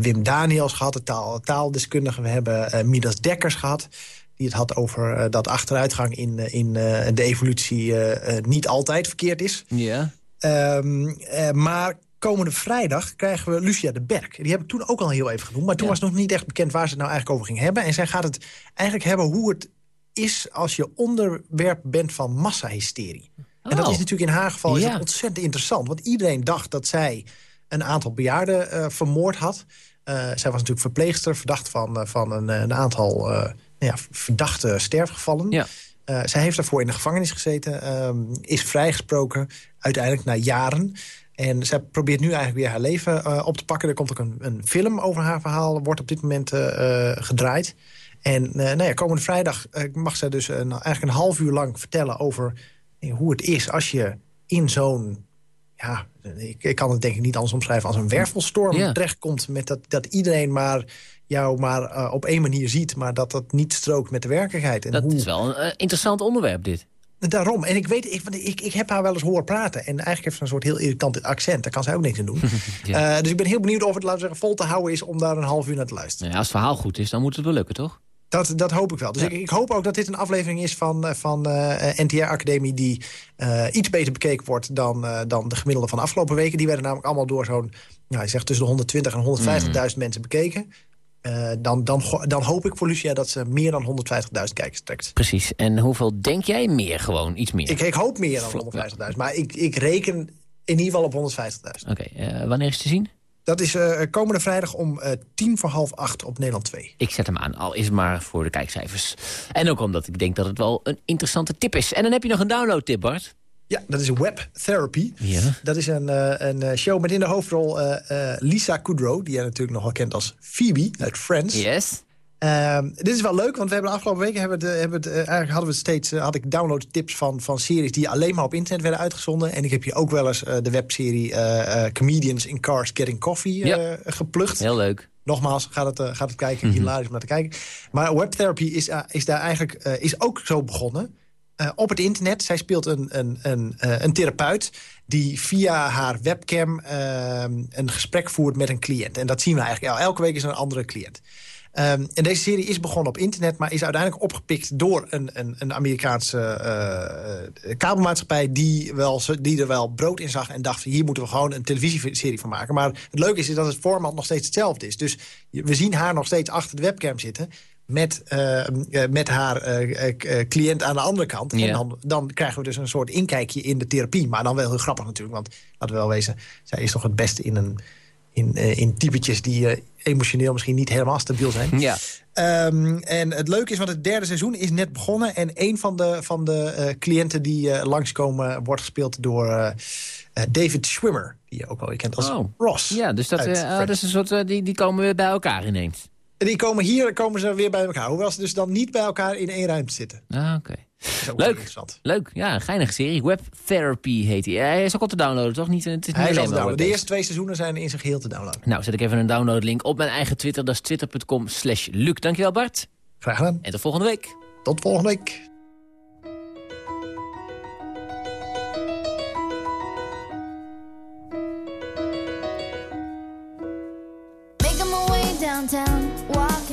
Wim Daniels gehad, de taal, taaldeskundige. We hebben Midas Dekkers gehad die het had over dat achteruitgang in, in de evolutie niet altijd verkeerd is. Ja. Ehm, eh, maar komende vrijdag krijgen we Lucia de Berg. Die heb ik toen ook al heel even genoemd. Maar toen was nog niet echt bekend waar ze het nou eigenlijk over ging hebben. En zij gaat het eigenlijk hebben hoe het is als je onderwerp bent van massahysterie. En dat Oh. is natuurlijk in haar geval is dat ontzettend interessant. Want iedereen dacht dat zij een aantal bejaarden eh, vermoord had. Eh, zij was natuurlijk verpleegster, verdacht van, eh, van een, een aantal nou ja, verdachte sterfgevallen. Ja. Zij heeft daarvoor in de gevangenis gezeten, ehm, is vrijgesproken, uiteindelijk na jaren. En zij probeert nu eigenlijk weer haar leven eh, op te pakken. Er komt ook een, een film over haar verhaal, wordt op dit moment eh, eh, gedraaid. En nou ja, komende vrijdag mag zij dus een, eigenlijk een half uur lang vertellen over hoe het is als je in zo'n ja, ik, ik kan het denk ik niet anders omschrijven als een wervelstorm Ja. terechtkomt. Met dat, dat iedereen maar jou maar op één manier ziet, maar dat dat niet strookt met de werkelijkheid. En Dat hoe, is wel een interessant onderwerp, dit. Daarom. En ik weet, ik, ik, ik heb haar wel eens horen praten. En eigenlijk heeft ze een soort heel irritant accent. Daar kan zij ook niks aan doen. Ja. Eh, dus ik ben heel benieuwd of het, laten we zeggen, vol te houden is om daar een half uur naar te luisteren. Ja, als het verhaal goed is, dan moet het wel lukken, toch? Dat, dat hoop ik wel. Dus ik, ik hoop ook dat dit een aflevering is van, eh, van eh, NTR Academie... die iets beter bekeken wordt dan, dan de gemiddelde van de afgelopen weken. Die werden namelijk allemaal door zo'n... Nou, je zegt tussen de 120 en 150.000 mensen bekeken. Eh, dan, dan, dan hoop ik voor Lucia dat ze meer dan 150.000 kijkers trekt. Precies. En hoeveel denk jij meer gewoon? Iets meer? Ik, ik hoop meer dan 150.000. Maar ik, ik reken in ieder geval op 150.000. Oké, eh, wanneer is het te zien? Dat is eh, komende vrijdag om tien voor half acht op Nederland 2. Ik zet hem aan, al is het maar voor de kijkcijfers. En ook omdat ik denk dat het wel een interessante tip is. En dan heb je nog een downloadtip, Bart. Ja, dat is Web Therapy. Ja. Dat is een, eh, een eh, show met in de hoofdrol eh, Lisa Kudrow... die jij natuurlijk nog wel kent als Phoebe uit Friends. Yes. Ehm, dit is wel leuk, want we hebben de afgelopen weken... Hebben het, eh, hebben het, eigenlijk hadden we steeds, had ik downloadtips van, van series... die alleen maar op internet werden uitgezonden. En ik heb hier ook wel eens de webserie Comedians in Cars Getting Coffee Ja. geplukt. Heel leuk. Nogmaals, gaat het, gaat het kijken. Hilarisch om naar te kijken. Maar webtherapy is, eh, is daar eigenlijk is ook zo begonnen. Eh, op het internet. Zij speelt een, een, een, eh, een therapeut die via haar webcam eh, een gesprek voert met een cliënt. En dat zien we eigenlijk. Elke week is een andere cliënt. Ehm, en deze serie is begonnen op internet, maar is uiteindelijk opgepikt door een, een, een Amerikaanse eh, kabelmaatschappij die, wel, die er wel brood in zag en dacht: hier moeten we gewoon een televisieserie van maken. Maar het leuke is, is dat het format nog steeds hetzelfde is. Dus we zien haar nog steeds achter de webcam zitten. Met, eh, eh, met haar eh, eh, cliënt aan de andere kant. Ja. En dan, dan krijgen we dus een soort inkijkje in de therapie. Maar dan wel heel grappig natuurlijk. Want laten we wel wezen, zij is toch het beste in, een, in, eh, in typetjes die emotioneel misschien niet helemaal stabiel zijn. Ja. Ehm, en het leuke is, want het derde seizoen is net begonnen. En een van de, van de cliënten die langskomen wordt gespeeld door David Schwimmer. Die je ook wel kent als Oh. Ross. Ja, dus dat, Friends. dat is een soort, die, die komen weer bij elkaar ineens. En die komen hier komen ze weer bij elkaar. Hoewel ze dus dan niet bij elkaar in één ruimte zitten. Ah, oké. Leuk, leuk. Ja, een geinige serie. Web Therapy heet hij. Hij is ook al te downloaden, toch? Niet, het is Hij is al te downloaden. De eerste twee seizoenen zijn in zijn geheel te downloaden. Nou, zet ik even een downloadlink op mijn eigen Twitter. Dat is twitter.com slash Luc. Dankjewel Bart. Graag gedaan. En tot volgende week. Tot volgende week.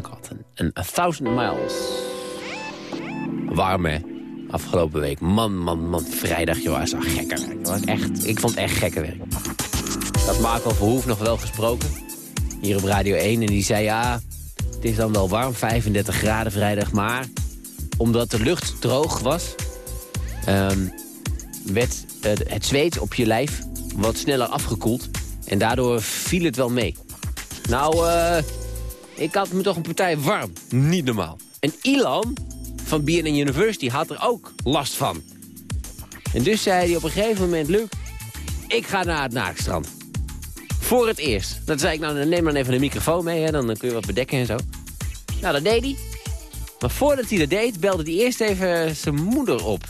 Cotton en A Thousand Miles. Warm, hè? Afgelopen week. Man, man, man. Vrijdag, joh, is al gekker werk. Dat was echt, ik vond het echt gekker werk. Had Marco Verhoef nog wel gesproken. Hier op Radio 1. En die zei, ja, het is dan wel warm. 35 graden vrijdag. Maar omdat de lucht droog was... werd eh, het zweet op je lijf wat sneller afgekoeld. En daardoor viel het wel mee. Nou, eh... Ik had me toch een partij warm. Niet normaal. En Ilan van BNN University had er ook last van. En dus zei hij op een gegeven moment... Luc, ik ga naar het Naakstrand. Voor het eerst. Dat zei ik, nou, dan neem dan even de microfoon mee. Hè, dan kun je wat bedekken en zo. Nou, dat deed hij. Maar voordat hij dat deed, belde hij eerst even zijn moeder op.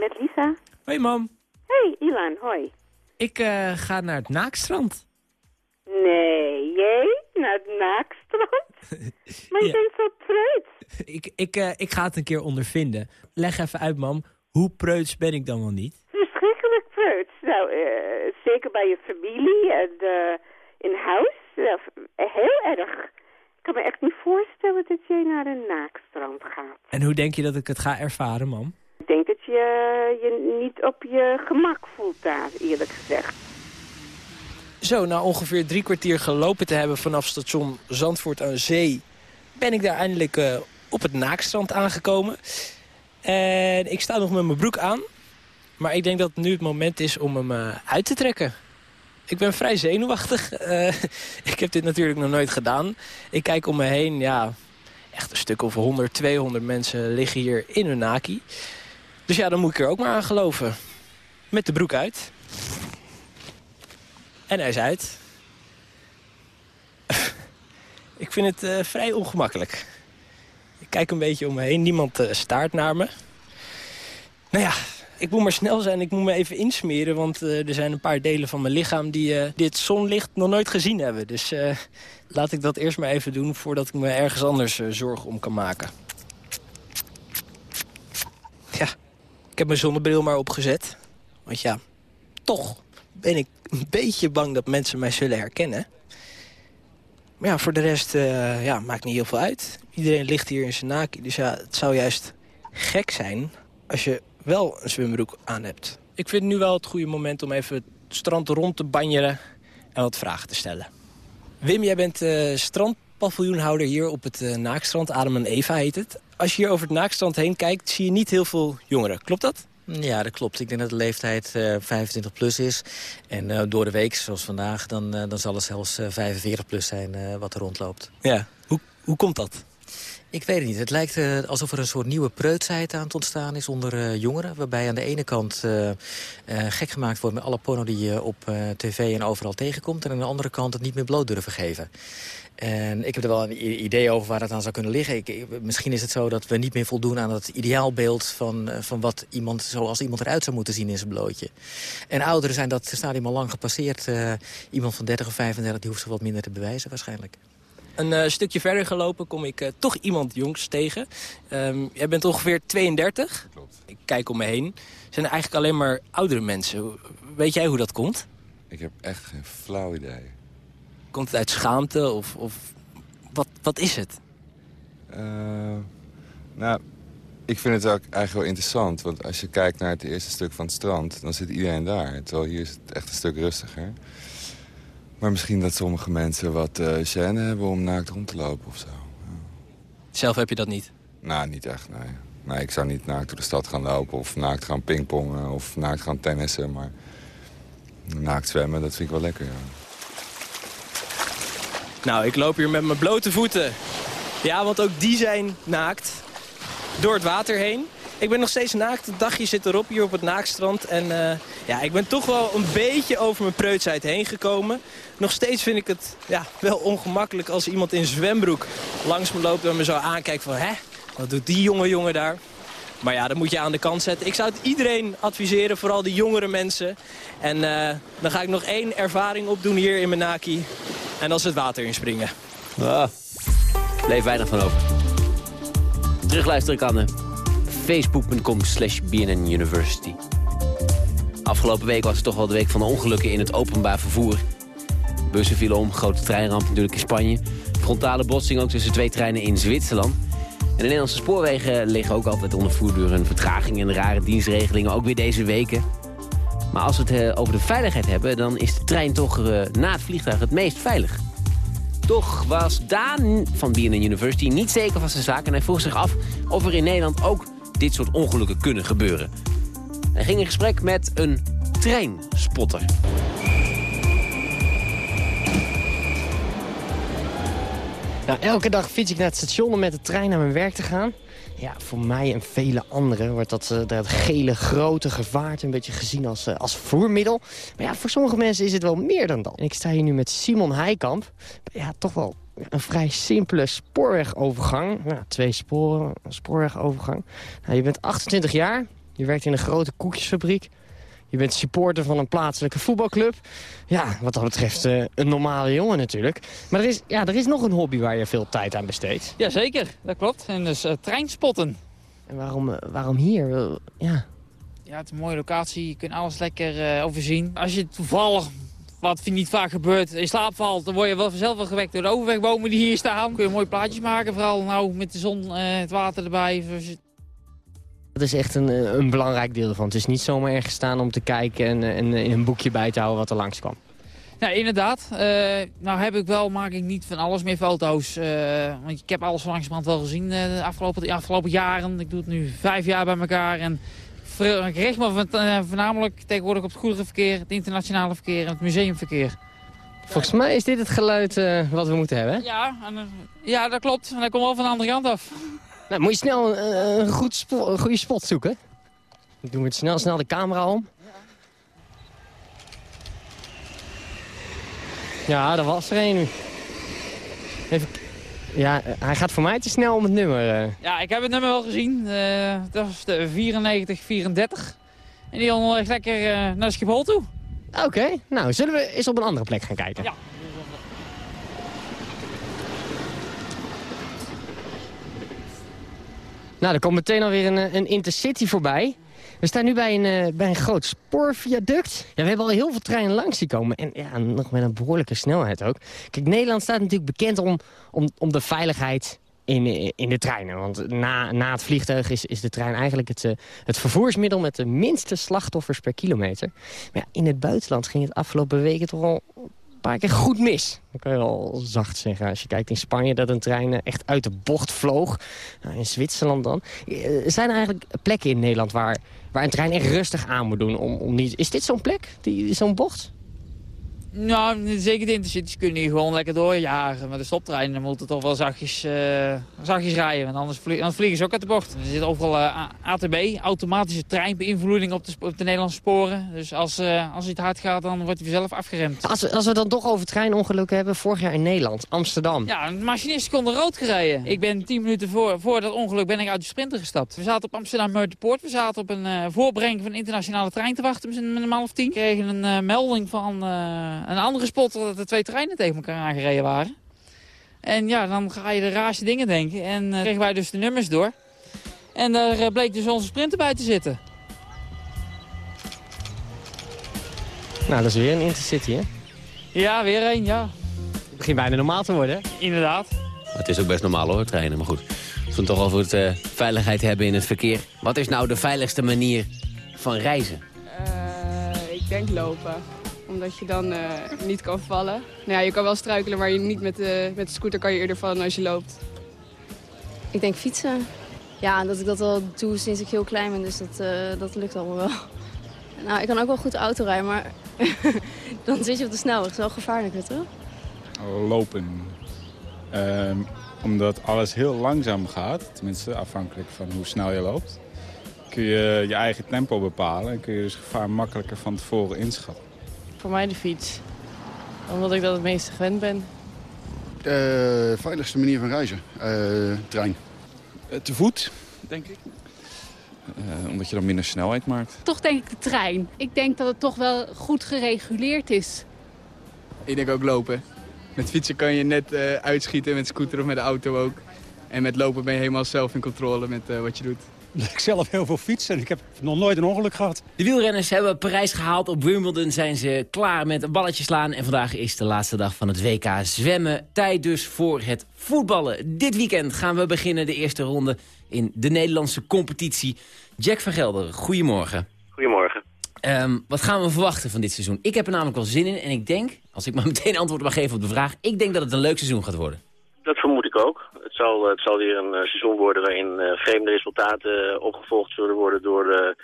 Met Lisa. Hoi mam, Hey, Ilan, hoi. ik eh, ga naar het Naakstrand. Nee, jij? Naar het naakstrand? Maar je bent zo preuts. Ik, ik, eh, ik ga het een keer ondervinden. Leg even uit mam, hoe preuts ben ik dan wel niet? Verschrikkelijk preuts. Nou, eh, zeker bij je familie en in huis. Heel erg. Ik kan me echt niet voorstellen dat jij naar een naakstrand gaat. En hoe denk je dat ik het ga ervaren, mam? Ik denk dat je je niet op je gemak voelt daar, eerlijk gezegd. Zo, na ongeveer drie kwartier gelopen te hebben vanaf station Zandvoort aan Zee... ben ik daar eindelijk eh, op het Naakstrand aangekomen. En ik sta nog met mijn broek aan. Maar ik denk dat nu het moment is om hem eh, uit te trekken. Ik ben vrij zenuwachtig. Eh, ik heb dit natuurlijk nog nooit gedaan. Ik kijk om me heen, ja, echt een stuk of 100, 200 mensen liggen hier in hun naki. Dus ja, dan moet ik er ook maar aan geloven. Met de broek uit. En hij is uit. ik vind het eh, vrij ongemakkelijk. Ik kijk een beetje om me heen. Niemand eh, staart naar me. Nou ja, ik moet maar snel zijn. Ik moet me even insmeren. Want eh, er zijn een paar delen van mijn lichaam die dit zonlicht nog nooit gezien hebben. Dus laat ik dat eerst maar even doen voordat ik me ergens anders zorgen om kan maken. Ja, ik heb mijn zonnebril maar opgezet. Want ja, toch ben ik een beetje bang dat mensen mij zullen herkennen. Maar ja, voor de rest eh, ja, maakt niet heel veel uit. Iedereen ligt hier in zijn naki. Dus ja, het zou juist gek zijn als je wel een zwembroek aan hebt. Ik vind nu wel het goede moment om even het strand rond te banjeren en wat vragen te stellen. Wim, jij bent eh strandpaviljoenhouder hier op het eh, Naakstrand. Adam en Eva heet het. Als je hier over het Naakstrand heen kijkt, zie je niet heel veel jongeren. Klopt dat? Ja, dat klopt. Ik denk dat de leeftijd eh 25 plus is. En eh, door de week, zoals vandaag, dan, eh, dan zal het zelfs eh, 45 plus zijn eh, wat er rondloopt. Ja, hoe, hoe komt dat? Ik weet het niet. Het lijkt eh, alsof er een soort nieuwe preutsheid aan het ontstaan is onder eh, jongeren. Waarbij aan de ene kant eh, eh, gek gemaakt wordt met alle porno die je op eh, tv en overal tegenkomt. En aan de andere kant het niet meer bloot durven geven. En ik heb er wel een idee over waar dat aan zou kunnen liggen. Ik, misschien is het zo dat we niet meer voldoen aan het ideaalbeeld van, eh, van wat iemand, zoals iemand eruit zou moeten zien in zijn blootje. En ouderen zijn dat stadium al lang gepasseerd. Eh, iemand van 30 of 35 die hoeft zich wat minder te bewijzen waarschijnlijk. Een eh, stukje verder gelopen kom ik eh, toch iemand jongs tegen. Ehm, jij bent ongeveer 32. Klopt. Ik kijk om me heen. Zijn er eigenlijk alleen maar oudere mensen. Weet jij hoe dat komt? Ik heb echt geen flauw idee. Komt het uit schaamte of, of wat, wat is het? Eh, nou, ik vind het ook eigenlijk wel interessant. Want als je kijkt naar het eerste stuk van het strand... dan zit iedereen daar. Terwijl hier is het echt een stuk rustiger. Maar misschien dat sommige mensen wat uh, gêne hebben om naakt rond te lopen of zo. Zelf heb je dat niet? Nou, niet echt, nee. Nee, ik zou niet naakt door de stad gaan lopen... of naakt gaan pingpongen of naakt gaan tennissen. Maar naakt zwemmen, dat vind ik wel lekker, ja. Nou, ik loop hier met mijn blote voeten. Ja, want ook die zijn naakt. Door het water heen. Ik ben nog steeds naakt. Het dagje zit erop hier op het naakstrand. En eh, ja, ik ben toch wel een beetje over mijn preutsheid heen gekomen. Nog steeds vind ik het ja, wel ongemakkelijk als iemand in zwembroek langs me loopt... en me zo aankijkt van, hè, wat doet die jonge jongen daar? Maar ja, dat moet je aan de kant zetten. Ik zou het iedereen adviseren, vooral de jongere mensen. En eh, dan ga ik nog één ervaring opdoen hier in mijn naki. En dat is het water inspringen. Ah, bleef weinig van over. Terugluisteren kan eh, facebook.com slash BNN University. Afgelopen week was het toch wel de week van de ongelukken in het openbaar vervoer. Bussen vielen om, grote treinramp natuurlijk in Spanje. Frontale botsing ook tussen twee treinen in Zwitserland. En de Nederlandse spoorwegen liggen ook altijd onder voortdurende vertraging en rare dienstregelingen, ook weer deze weken. Maar als we het eh, over de veiligheid hebben, dan is de trein toch eh, na het vliegtuig het meest veilig. Toch was Daan van BNN University niet zeker van zijn zaak... en hij vroeg zich af of er in Nederland ook dit soort ongelukken kunnen gebeuren. Hij ging in gesprek met een Nou, elke dag fiets ik naar het station om met de trein naar mijn werk te gaan. Ja, voor mij en vele anderen wordt dat, eh, dat gele grote gevaart een beetje gezien als, eh, als voermiddel. Maar ja, voor sommige mensen is het wel meer dan dat. Ik sta hier nu met Simon Heikamp. Ja, toch wel een vrij simpele spoorwegovergang. Nou, twee sporen, spoorwegovergang. Nou, je bent 28 jaar, je werkt in een grote koekjesfabriek. Je bent supporter van een plaatselijke voetbalclub. Ja, wat dat betreft eh, een normale jongen natuurlijk. Maar er is, ja, er is nog een hobby waar je veel tijd aan besteedt. Jazeker, dat klopt. En dus uh, treinspotten. En waarom, uh, waarom hier? ja. ja, het is een mooie locatie. Je kunt alles lekker overzien. Als je toevallig wat niet vaak gebeurt, in slaap valt... dan word je wel vanzelf wel gewekt door de overwegbomen die hier staan. Kun je mooie plaatjes maken, vooral nou met de zon, het water erbij. Dat is echt een, een belangrijk deel ervan. Het is niet zomaar ergens staan om te kijken en, en in een boekje bij te houden wat er langskwam. Ja, inderdaad. Uh, nou heb ik wel, maak ik niet van alles meer foto's. Uh, want ik heb alles van langzamerhand wel gezien de, afgelopen, de afgelopen jaren. Ik doe het nu vijf jaar bij elkaar. En ik richt me voornamelijk tegenwoordig op het goederenverkeer, het internationale verkeer en het museumverkeer. Volgens mij is dit het geluid wat we moeten hebben. Ja, en, ja, dat klopt. En dat komt wel van de andere kant af. Nou, moet je snel een, een, goed spo een goede spot zoeken. Dan doen we het snel, snel de camera om. Ja, dat was er een nu. Even... Ja, hij gaat voor mij te snel om het nummer. Uh. Ja, ik heb het nummer wel gezien. Uh, dat was de 9434. En die onderweg lekker naar Schiphol toe. Oké, okay. nou zullen we eens op een andere plek gaan kijken? Ja. Nou, er komt meteen alweer een, een intercity voorbij. We staan nu bij een, uh, bij een groot spoorviaduct. Ja, we hebben al heel veel treinen langs zien komen. En ja, nog met een behoorlijke snelheid ook. Kijk, Nederland staat natuurlijk bekend om, om, om de veiligheid in, in de treinen. Want na, na het vliegtuig is, is de trein eigenlijk het, het vervoersmiddel... met de minste slachtoffers per kilometer. Maar ja, in het buitenland ging het afgelopen weken toch al paar keer goed mis. Dat kan je wel zacht zeggen. Als je kijkt in Spanje dat een trein echt uit de bocht vloog. Nou, in Zwitserland dan. Eh, zijn er eigenlijk plekken in Nederland waar, waar een trein echt rustig aan moet doen? Om, om niet... Is dit zo'n plek, zo'n bocht? Nou, zeker de intercities kunnen hier gewoon lekker doorjagen. Maar de stoptreinen moeten toch wel zachtjes, uh, zachtjes rijden. Want anders, vliegen, anders vliegen ze ook uit de bocht. Er zit overal uh, ATB, automatische treinbeïnvloeding op de, op de Nederlandse sporen. Dus als, uh, als het hard gaat, dan wordt hij zelf afgeremd. Als we, als we dan toch over treinongelukken hebben, vorig jaar in Nederland, Amsterdam. Ja, een machinist kon er rood gereden. Ik ben tien minuten voor, voor dat ongeluk ben ik uit de sprinter gestapt. We zaten op Amsterdam Muiderpoort. We zaten op een voorbreng van een internationale trein te wachten met een half tien. We kregen een melding van een andere spotter dat er twee treinen tegen elkaar aangereden waren. En ja, dan ga je de raarste dingen denken. En uh, kregen wij dus de nummers door. En daar uh, bleek dus onze sprinter bij te zitten. Nou, dat is weer een Intercity, hè? Ja, weer een, ja. Het begint bijna normaal te worden, Inderdaad. Het is ook best normaal hoor, treinen, maar goed. Als we het toch over het uh, veiligheid hebben in het verkeer. Wat is nou de veiligste manier van reizen? ik denk lopen omdat je dan uh, niet kan vallen. Nou ja, je kan wel struikelen, maar je niet met de, met de scooter kan je eerder vallen als je loopt. Ik denk fietsen. Ja, dat ik dat al doe sinds ik heel klein ben, dus dat, uh, dat lukt allemaal wel. Nou, ik kan ook wel goed auto rijden, maar dan zit je op de snelweg. Dat is wel gevaarlijker, toch? Lopen. Um, omdat alles heel langzaam gaat, tenminste afhankelijk van hoe snel je loopt, kun je je eigen tempo bepalen en kun je dus gevaar makkelijker van tevoren inschatten. Voor mij de fiets. Omdat ik dat het meeste gewend ben. De uh, veiligste manier van reizen? Uh, trein. Uh, te voet, denk ik. omdat je dan minder snelheid maakt. Toch denk ik de trein. Ik denk dat het toch wel goed gereguleerd is. Ik denk ook lopen. Met fietsen kan je net uitschieten, met scooter of met de auto ook. En met lopen ben je helemaal zelf in controle met wat je doet. Ik zelf heel veel fietsen en ik heb nog nooit een ongeluk gehad. De wielrenners hebben Parijs gehaald. Op Wimbledon zijn ze klaar met balletjes slaan. En vandaag is de laatste dag van het WK zwemmen. Tijd dus voor het voetballen. Dit weekend gaan we beginnen de eerste ronde in de Nederlandse competitie. Jack van Gelder, goedemorgen. Goedemorgen. Um, wat gaan we verwachten van dit seizoen? Ik heb er namelijk wel zin in en ik denk, als ik maar meteen antwoord mag geven op de vraag... ik denk dat het een leuk seizoen gaat worden. Dat vermoed ik ook. Het zal, het zal weer een uh, seizoen worden waarin uh, vreemde resultaten uh, opgevolgd zullen worden door,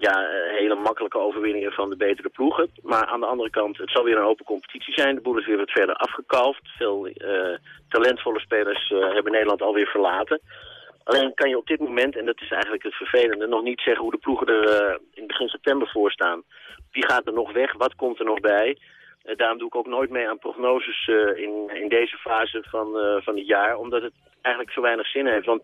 ja, eh, hele makkelijke overwinningen van de betere ploegen. Maar aan de andere kant, het zal weer een open competitie zijn. De boel is weer wat verder afgekalfd. Veel eh, talentvolle spelers eh, hebben Nederland alweer verlaten. Alleen kan je op dit moment, en dat is eigenlijk het vervelende, nog niet zeggen hoe de ploegen er eh, in begin september voor staan. Wie gaat er nog weg? Wat komt er nog bij? Eh, daarom doe ik ook nooit mee aan prognoses eh, in, in deze fase van, eh, van het jaar, omdat het eigenlijk zo weinig zin heeft. Want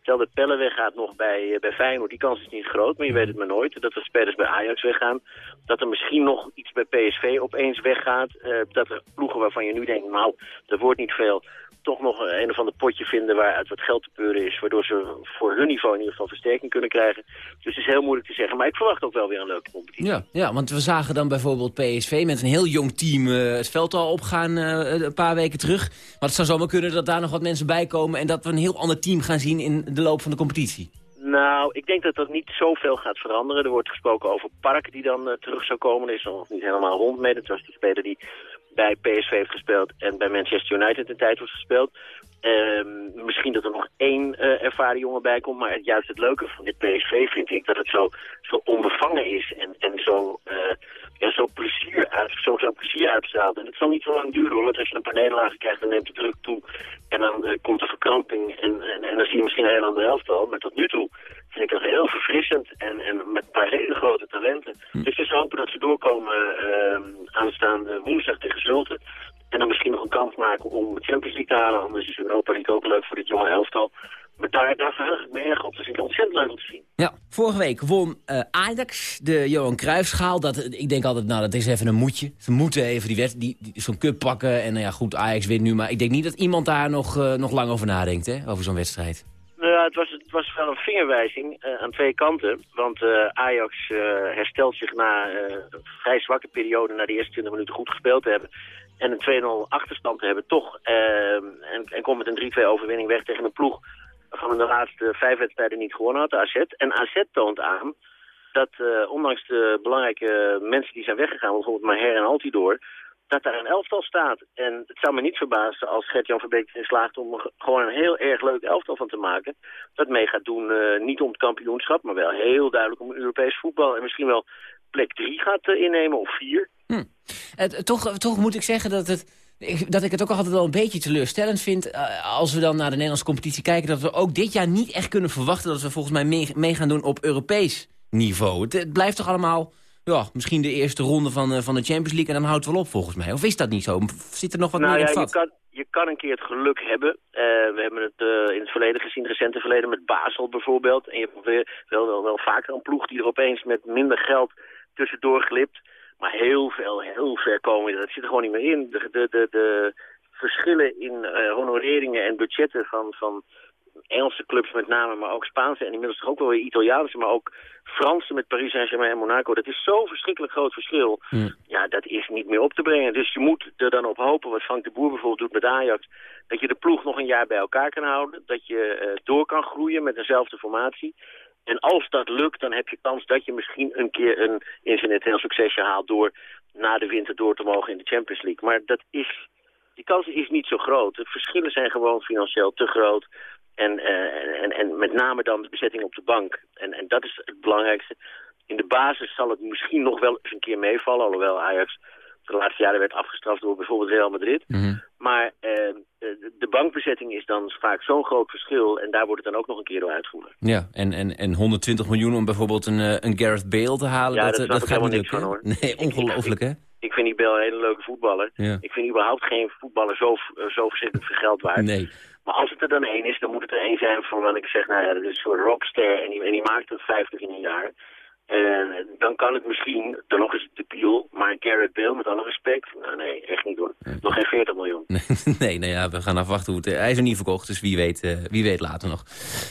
stel dat Pelle weggaat nog bij, bij Feyenoord, die kans is niet groot, maar je weet het maar nooit. Dat er spelers bij Ajax weggaan, dat er misschien nog iets bij PSV opeens weggaat. dat er ploegen waarvan je nu denkt, nou, dat wordt niet veel, toch nog een of ander potje vinden waaruit wat geld te peuren is, waardoor ze voor hun niveau in ieder geval versterking kunnen krijgen. Dus het is heel moeilijk te zeggen, maar ik verwacht ook wel weer een leuke competitie. Ja, ja, want we zagen dan bijvoorbeeld PSV met een heel jong team eh, het veld al opgaan eh, een paar weken terug. Maar het zou zomaar kunnen dat daar nog wat mensen bij komen... en dat we een heel ander team gaan zien in de loop van de competitie. Nou, ik denk dat dat niet zoveel gaat veranderen. Er wordt gesproken over Park die dan eh, terug zou komen. Er is nog niet helemaal rond mee. Dat was de speler die bij PSV heeft gespeeld en bij Manchester United een tijd was gespeeld. Ehm, misschien dat er nog één eh, ervaren jongen bij komt. Maar het, juist het leuke van dit PSV vind ik dat het zo, zo onbevangen is. En, en zo, eh, ja, zo, plezier uit, zo, zo plezier uitstraalt. En het zal niet zo lang duren hoor. Want als je een paar nederlagen krijgt, dan neemt de druk toe. En dan eh, komt de verkramping. En, en, en dan zie je misschien een heel ander elftal. Maar tot nu toe vind ik dat heel verfrissend. En, en met een paar hele grote talenten. Dus het is hopen dat ze doorkomen ehm, aanstaande woensdag En dan misschien nog een kans maken om de Champions League te halen. Anders is Europa League ook leuk voor dit jonge elftal. Maar daar, daar verheug ik me erg op. Dat vind ik ontzettend leuk om te zien. Ja, vorige week won eh, Ajax de Johan Cruijffschaal. Dat, ik denk altijd, nou, dat is even een moedje. Ze moeten even die, die, die- zo'n cup pakken. En nou ja, goed, Ajax wint nu. Maar ik denk niet dat iemand daar nog, eh, nog lang over nadenkt, hè, over zo'n wedstrijd. Was wel een vingerwijzing eh, aan twee kanten. Want eh, Ajax eh, herstelt zich na een vrij zwakke periode... na de eerste 20 minuten goed gespeeld te hebben... en een 2-0 achterstand te hebben toch... eh, en, en komt met een 3-2 overwinning weg tegen een ploeg... van de laatste vijf wedstrijden niet gewonnen had, AZ. En AZ toont aan dat ondanks de belangrijke mensen die zijn weggegaan... bijvoorbeeld Maher en Altidor dat daar een elftal staat. En het zou me niet verbazen als Gert-Jan Verbeek erin slaagt om er ge- gewoon een heel erg leuk elftal van te maken. Dat mee gaat doen, eh, niet om het kampioenschap, maar wel heel duidelijk om Europees voetbal. En misschien wel plek drie gaat eh, innemen of vier. Eh, toch, toch moet ik zeggen dat, het, ik- dat ik het ook altijd wel een beetje teleurstellend vind... als we dan naar de Nederlandse competitie kijken... dat we ook dit jaar niet echt kunnen verwachten... dat we volgens mij mee, gaan doen op Europees niveau. Het blijft toch allemaal... Ja, misschien de eerste ronde van, eh, van de Champions League... en dan houdt het wel op volgens mij. Of is dat niet zo? Zit er nog wat nou meer ja, in het je vat? kan, je kan een keer het geluk hebben. Eh, we hebben het eh, in het verleden gezien, het recente verleden met Basel bijvoorbeeld. En je hebt weer, wel, wel, wel vaker een ploeg die er opeens met minder geld tussendoor glipt. Maar heel veel, heel ver komen, dat zit er gewoon niet meer in. De, de, de, de verschillen in honoreringen en budgetten van, van Engelse clubs met name, maar ook Spaanse en inmiddels toch ook wel weer Italiaanse, maar ook Franse met Paris Saint-Germain en Monaco. Dat is zo'n verschrikkelijk groot verschil. Ja, dat is niet meer op te brengen. Dus je moet er dan op hopen, wat Frank de Boer bijvoorbeeld doet met Ajax, dat je de ploeg nog een jaar bij elkaar kan houden. Dat je eh, door kan groeien met dezelfde formatie. En als dat lukt, dan heb je kans dat je misschien een keer een incidenteel succesje haalt door na de winter door te mogen in de Champions League. Maar dat is, die kans is niet zo groot. De verschillen zijn gewoon financieel te groot. En, eh, en, en met name dan de bezetting op de bank. En, en dat is het belangrijkste. In de basis zal het misschien nog wel eens een keer meevallen. Alhoewel Ajax de laatste jaren werd afgestraft door bijvoorbeeld Real Madrid. Maar eh, de de bankbezetting is dan vaak zo'n groot verschil. En daar wordt het dan ook nog een keer door uitgevoerd. Ja, en, en, en 120 miljoen om bijvoorbeeld een, eh, een Gareth Bale te halen... Ja, dat, eh, dat gaat helemaal niet niks van, hè? Nee, ongelooflijk, hè? Ik vind die Bel een hele leuke voetballer. Ja. Ik vind überhaupt geen voetballer zo, eh, zo verschrikkelijk veel geld waard. Nee. Maar als het er dan één is, dan moet het er één zijn van wat ik zeg, nou ja, dat is soort rockster en die, en die maakt er 50 in een jaar. En dan kan het misschien, dan nog eens de piel, maar Garrett Bale, met alle respect, nou nee, echt niet hoor. Nog geen 40 miljoen. nee, nou ja, we gaan afwachten hoe het... Hij is er niet verkocht, dus wie weet, eh, wie weet later nog.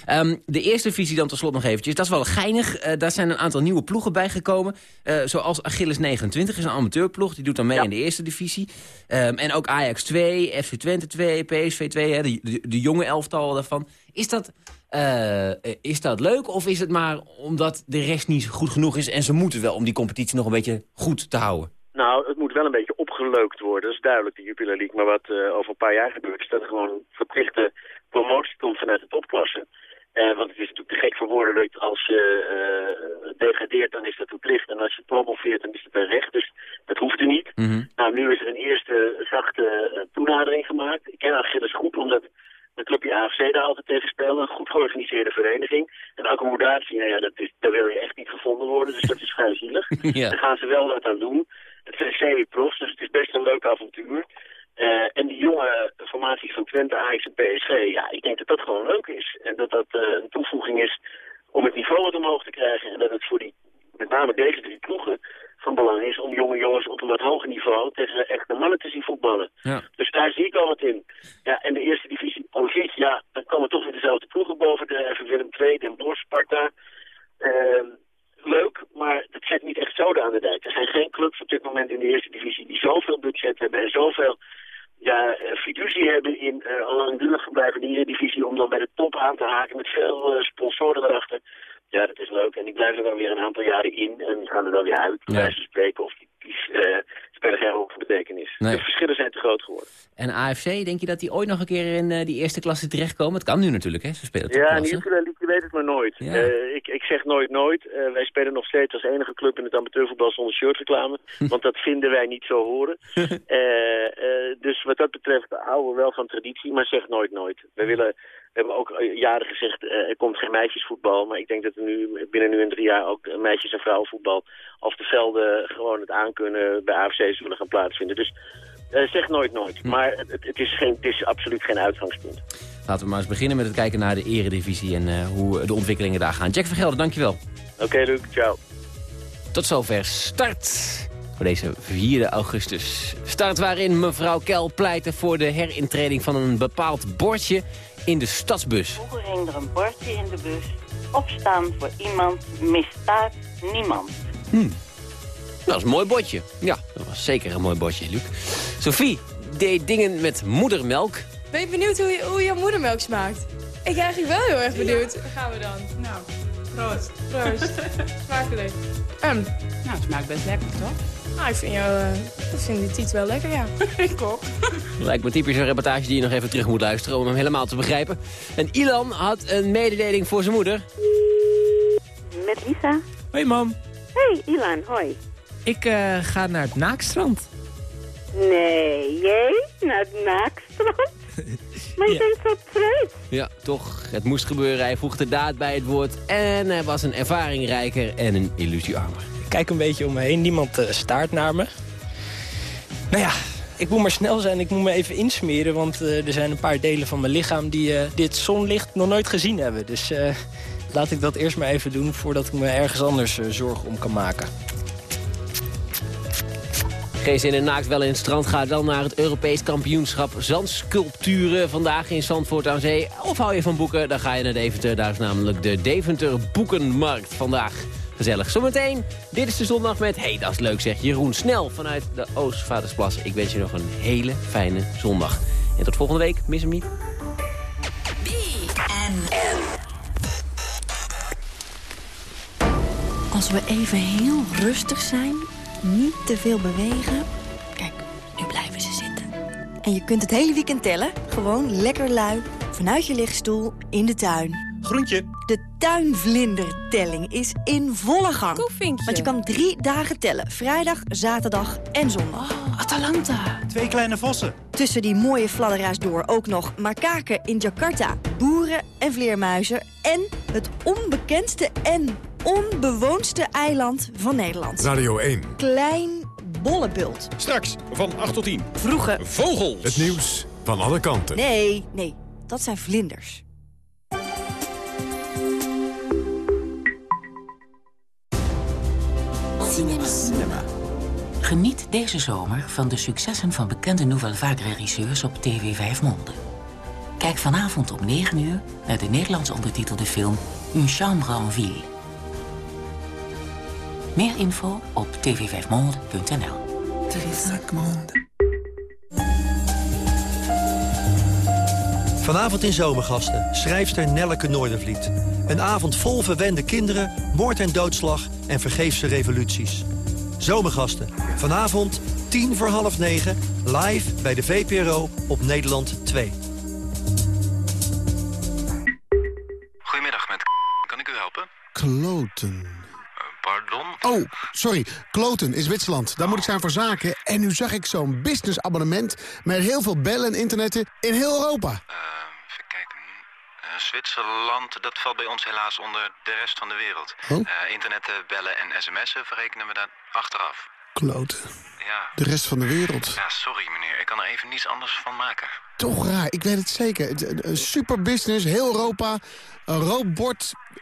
Ehm, de eerste visie dan tot slot nog eventjes. Dat is wel geinig. Eh, daar zijn een aantal nieuwe ploegen bijgekomen. Eh, zoals Achilles 29 is een amateurploeg. Die doet dan mee in de eerste divisie. Ehm, en ook Ajax 2, FC Twente 2, PSV 2. Hè, de, de, de jonge elftal daarvan. Is dat, eh, is dat leuk of is het maar omdat de rest niet goed genoeg is... en ze moeten wel om die competitie nog een beetje goed te houden? Nou, het moet wel een beetje opgeleukt worden, dat is duidelijk, de Jupiler League. Maar wat eh, over een paar jaar gebeurt, is dat er gewoon verplichte promotie komt vanuit de topklasse. Eh, want het is natuurlijk te gek voor woorden dat als je eh, degradeert dan is dat verplicht. En als je promoveert, dan is het bij recht. Dus dat hoeft er niet. Nou, nu is er een eerste zachte eh, toenadering gemaakt. Ik ken Achilles goed, omdat de clubje AFC daar altijd tegen speelde. Een goed georganiseerde vereniging. En accommodatie, nou ja, dat is, daar wil je echt niet gevonden worden. Dus dat is vrij zielig. Ja. Daar gaan ze wel wat aan doen. Het zijn semi-profs, dus het is best een leuk avontuur. Eh, en die jonge formaties van Twente, Ajax en PSV, ja, ik denk dat dat gewoon leuk is. En dat dat eh, een toevoeging is om het niveau wat omhoog te krijgen. En dat het voor die, met name deze drie ploegen, van belang is om jonge jongens op een wat hoger niveau tegen echte mannen te zien voetballen. Ja. Dus daar zie ik al wat in. Ja, en de eerste divisie OG, ja, dan komen toch weer dezelfde ploegen boven. De FV Willem II, Den Bosch, Sparta. Ehm, leuk, maar het zet niet echt zoden aan de dijk. Er zijn geen clubs op dit moment in de eerste divisie die zoveel budget hebben en zoveel ja, eh, fiducie hebben in uh, een langdurig verblijf in de Eredivisie om dan bij de top aan te haken met veel eh, sponsoren erachter. Ja, dat is leuk. En die blijven er dan weer een aantal jaren in en die gaan er dan weer uit, Ja. wijze van spreken. Of die, die eh, spelen geen rol van betekenis. Nee. De verschillen zijn te groot geworden. En AFC, denk je dat die ooit nog een keer in eh, die eerste klasse terechtkomen? Het kan nu natuurlijk, hè? Ze spelen Ja, en topklasse. je, je weet het maar nooit. Ja. Eh, ik, ik zeg nooit nooit. Wij spelen nog steeds als enige club in het amateurvoetbal zonder shirtreclame. want dat vinden wij niet zo horen. Dus wat dat betreft houden we wel van traditie, maar zeg nooit nooit. We willen... We hebben ook eh, jaren gezegd, eh, er komt geen meisjesvoetbal. Maar ik denk dat er nu binnen nu en drie jaar ook eh, meisjes- en vrouwenvoetbal... of de velden gewoon het aankunnen bij AFC zullen gaan plaatsvinden. Dus eh, zeg nooit nooit. Maar het, het, is geen, het is absoluut geen uitgangspunt. Laten we maar eens beginnen met het kijken naar de eredivisie en eh, hoe de ontwikkelingen daar gaan. Jack Vergelder, dankjewel. Oké, Luc. Ciao. Tot zover start voor deze 4 augustus. Start waarin mevrouw Kel pleitte voor de herintreding van een bepaald bordje in de stadsbus. Vroeger hing er een bordje in de bus. Opstaan voor iemand misstaat niemand. Hmm. Dat is een mooi bordje. Ja, dat was zeker een mooi bordje, Luc. Sophie deed dingen met moedermelk. Ben je benieuwd hoe, je, hoe jouw moedermelk smaakt? Ik ben eigenlijk wel heel erg benieuwd. gaan we dan. Nou, proost. Proost. Smakelijk. Ehm, Nou, het smaakt best lekker, toch? Nou, ik vind, jou, eh, ik vind die tiet wel lekker, ja. ik ook. Lijkt me typisch een reportage die je nog even terug moet luisteren om hem helemaal te begrijpen. En Ilan had een mededeling voor zijn moeder. Met Lisa. Hoi mam, Hey, Ilan, hoi. ik eh, ga naar het Naakstrand. Nee, jij? Naar het naakstrand? Maar je Ja. bent zo preut. Ja, toch. Het moest gebeuren. Hij voegde daad bij het woord. En hij was een ervaringrijker en een illusiearmer. Kijk een beetje om me heen. Niemand eh, staart naar me. Nou ja, ik moet maar snel zijn. Ik moet me even insmeren. Want eh, er zijn een paar delen van mijn lichaam die eh, dit zonlicht nog nooit gezien hebben. Dus laat ik dat eerst maar even doen voordat ik me ergens anders zorgen om kan maken. Geen zin in naakt wel in het strand. Ga dan naar het Europees kampioenschap zandsculpturen. Vandaag in Zandvoort aan Zee. Of hou je van boeken, dan ga je naar Deventer. Daar is namelijk de Deventer Boekenmarkt vandaag. Gezellig. Zometeen, dit is de zondag met... hey, dat is leuk zeg, Jeroen Snel vanuit de Oostvaardersplassen. Ik wens je nog een hele fijne zondag. En tot volgende week. Mis hem niet. Als we even heel rustig zijn, niet te veel bewegen. Kijk, nu blijven ze zitten. En je kunt het hele weekend tellen. Gewoon lekker lui, vanuit je lichtstoel, in de tuin. Groentje. De tuinvlindertelling is in volle gang. Koefinkje. Want je kan drie dagen tellen. Vrijdag, zaterdag en zondag. Atalanta. Twee kleine vossen. Tussen die mooie fladderaars door ook nog makaken in Jakarta, boeren en vleermuizen... en het onbekendste en onbewoonste eiland van Nederland. Radio 1. Klein Bollebult. Straks van 8 tot 10. Vroege Vogels. Het nieuws van alle kanten. Nee, nee, dat zijn vlinders. Cinema. Geniet deze zomer van de successen van bekende Nouvelle Vague regisseurs op TV 5 Monde. Kijk vanavond om 9 uur naar de Nederlands ondertitelde film Une chambre en ville. Meer info op tv5monde.nl. Vanavond in Zomergasten, schrijfster Nelleke Noordervliet. Een avond vol verwende kinderen, moord en doodslag en vergeefse revoluties. Zomergasten, vanavond 10 voor half 9, live bij de VPRO op Nederland 2. Goedemiddag, met kan ik u helpen? Kloten. Pardon? Oh, sorry. Kloten is Zwitserland. Daar moet ik zijn voor zaken. En nu zag ik zo'n businessabonnement met heel veel bellen en internetten in heel Europa. Eh, Zwitserland, dat valt bij ons helaas onder de rest van de wereld. Oh? Eh, internetten, bellen en sms'en verrekenen we daar achteraf. Kloten. Ja. De rest van de wereld. Ja, sorry meneer. Ik kan er even niets anders van maken. Toch raar, ik weet het zeker. Het- Een, super business, heel Europa. Een eh,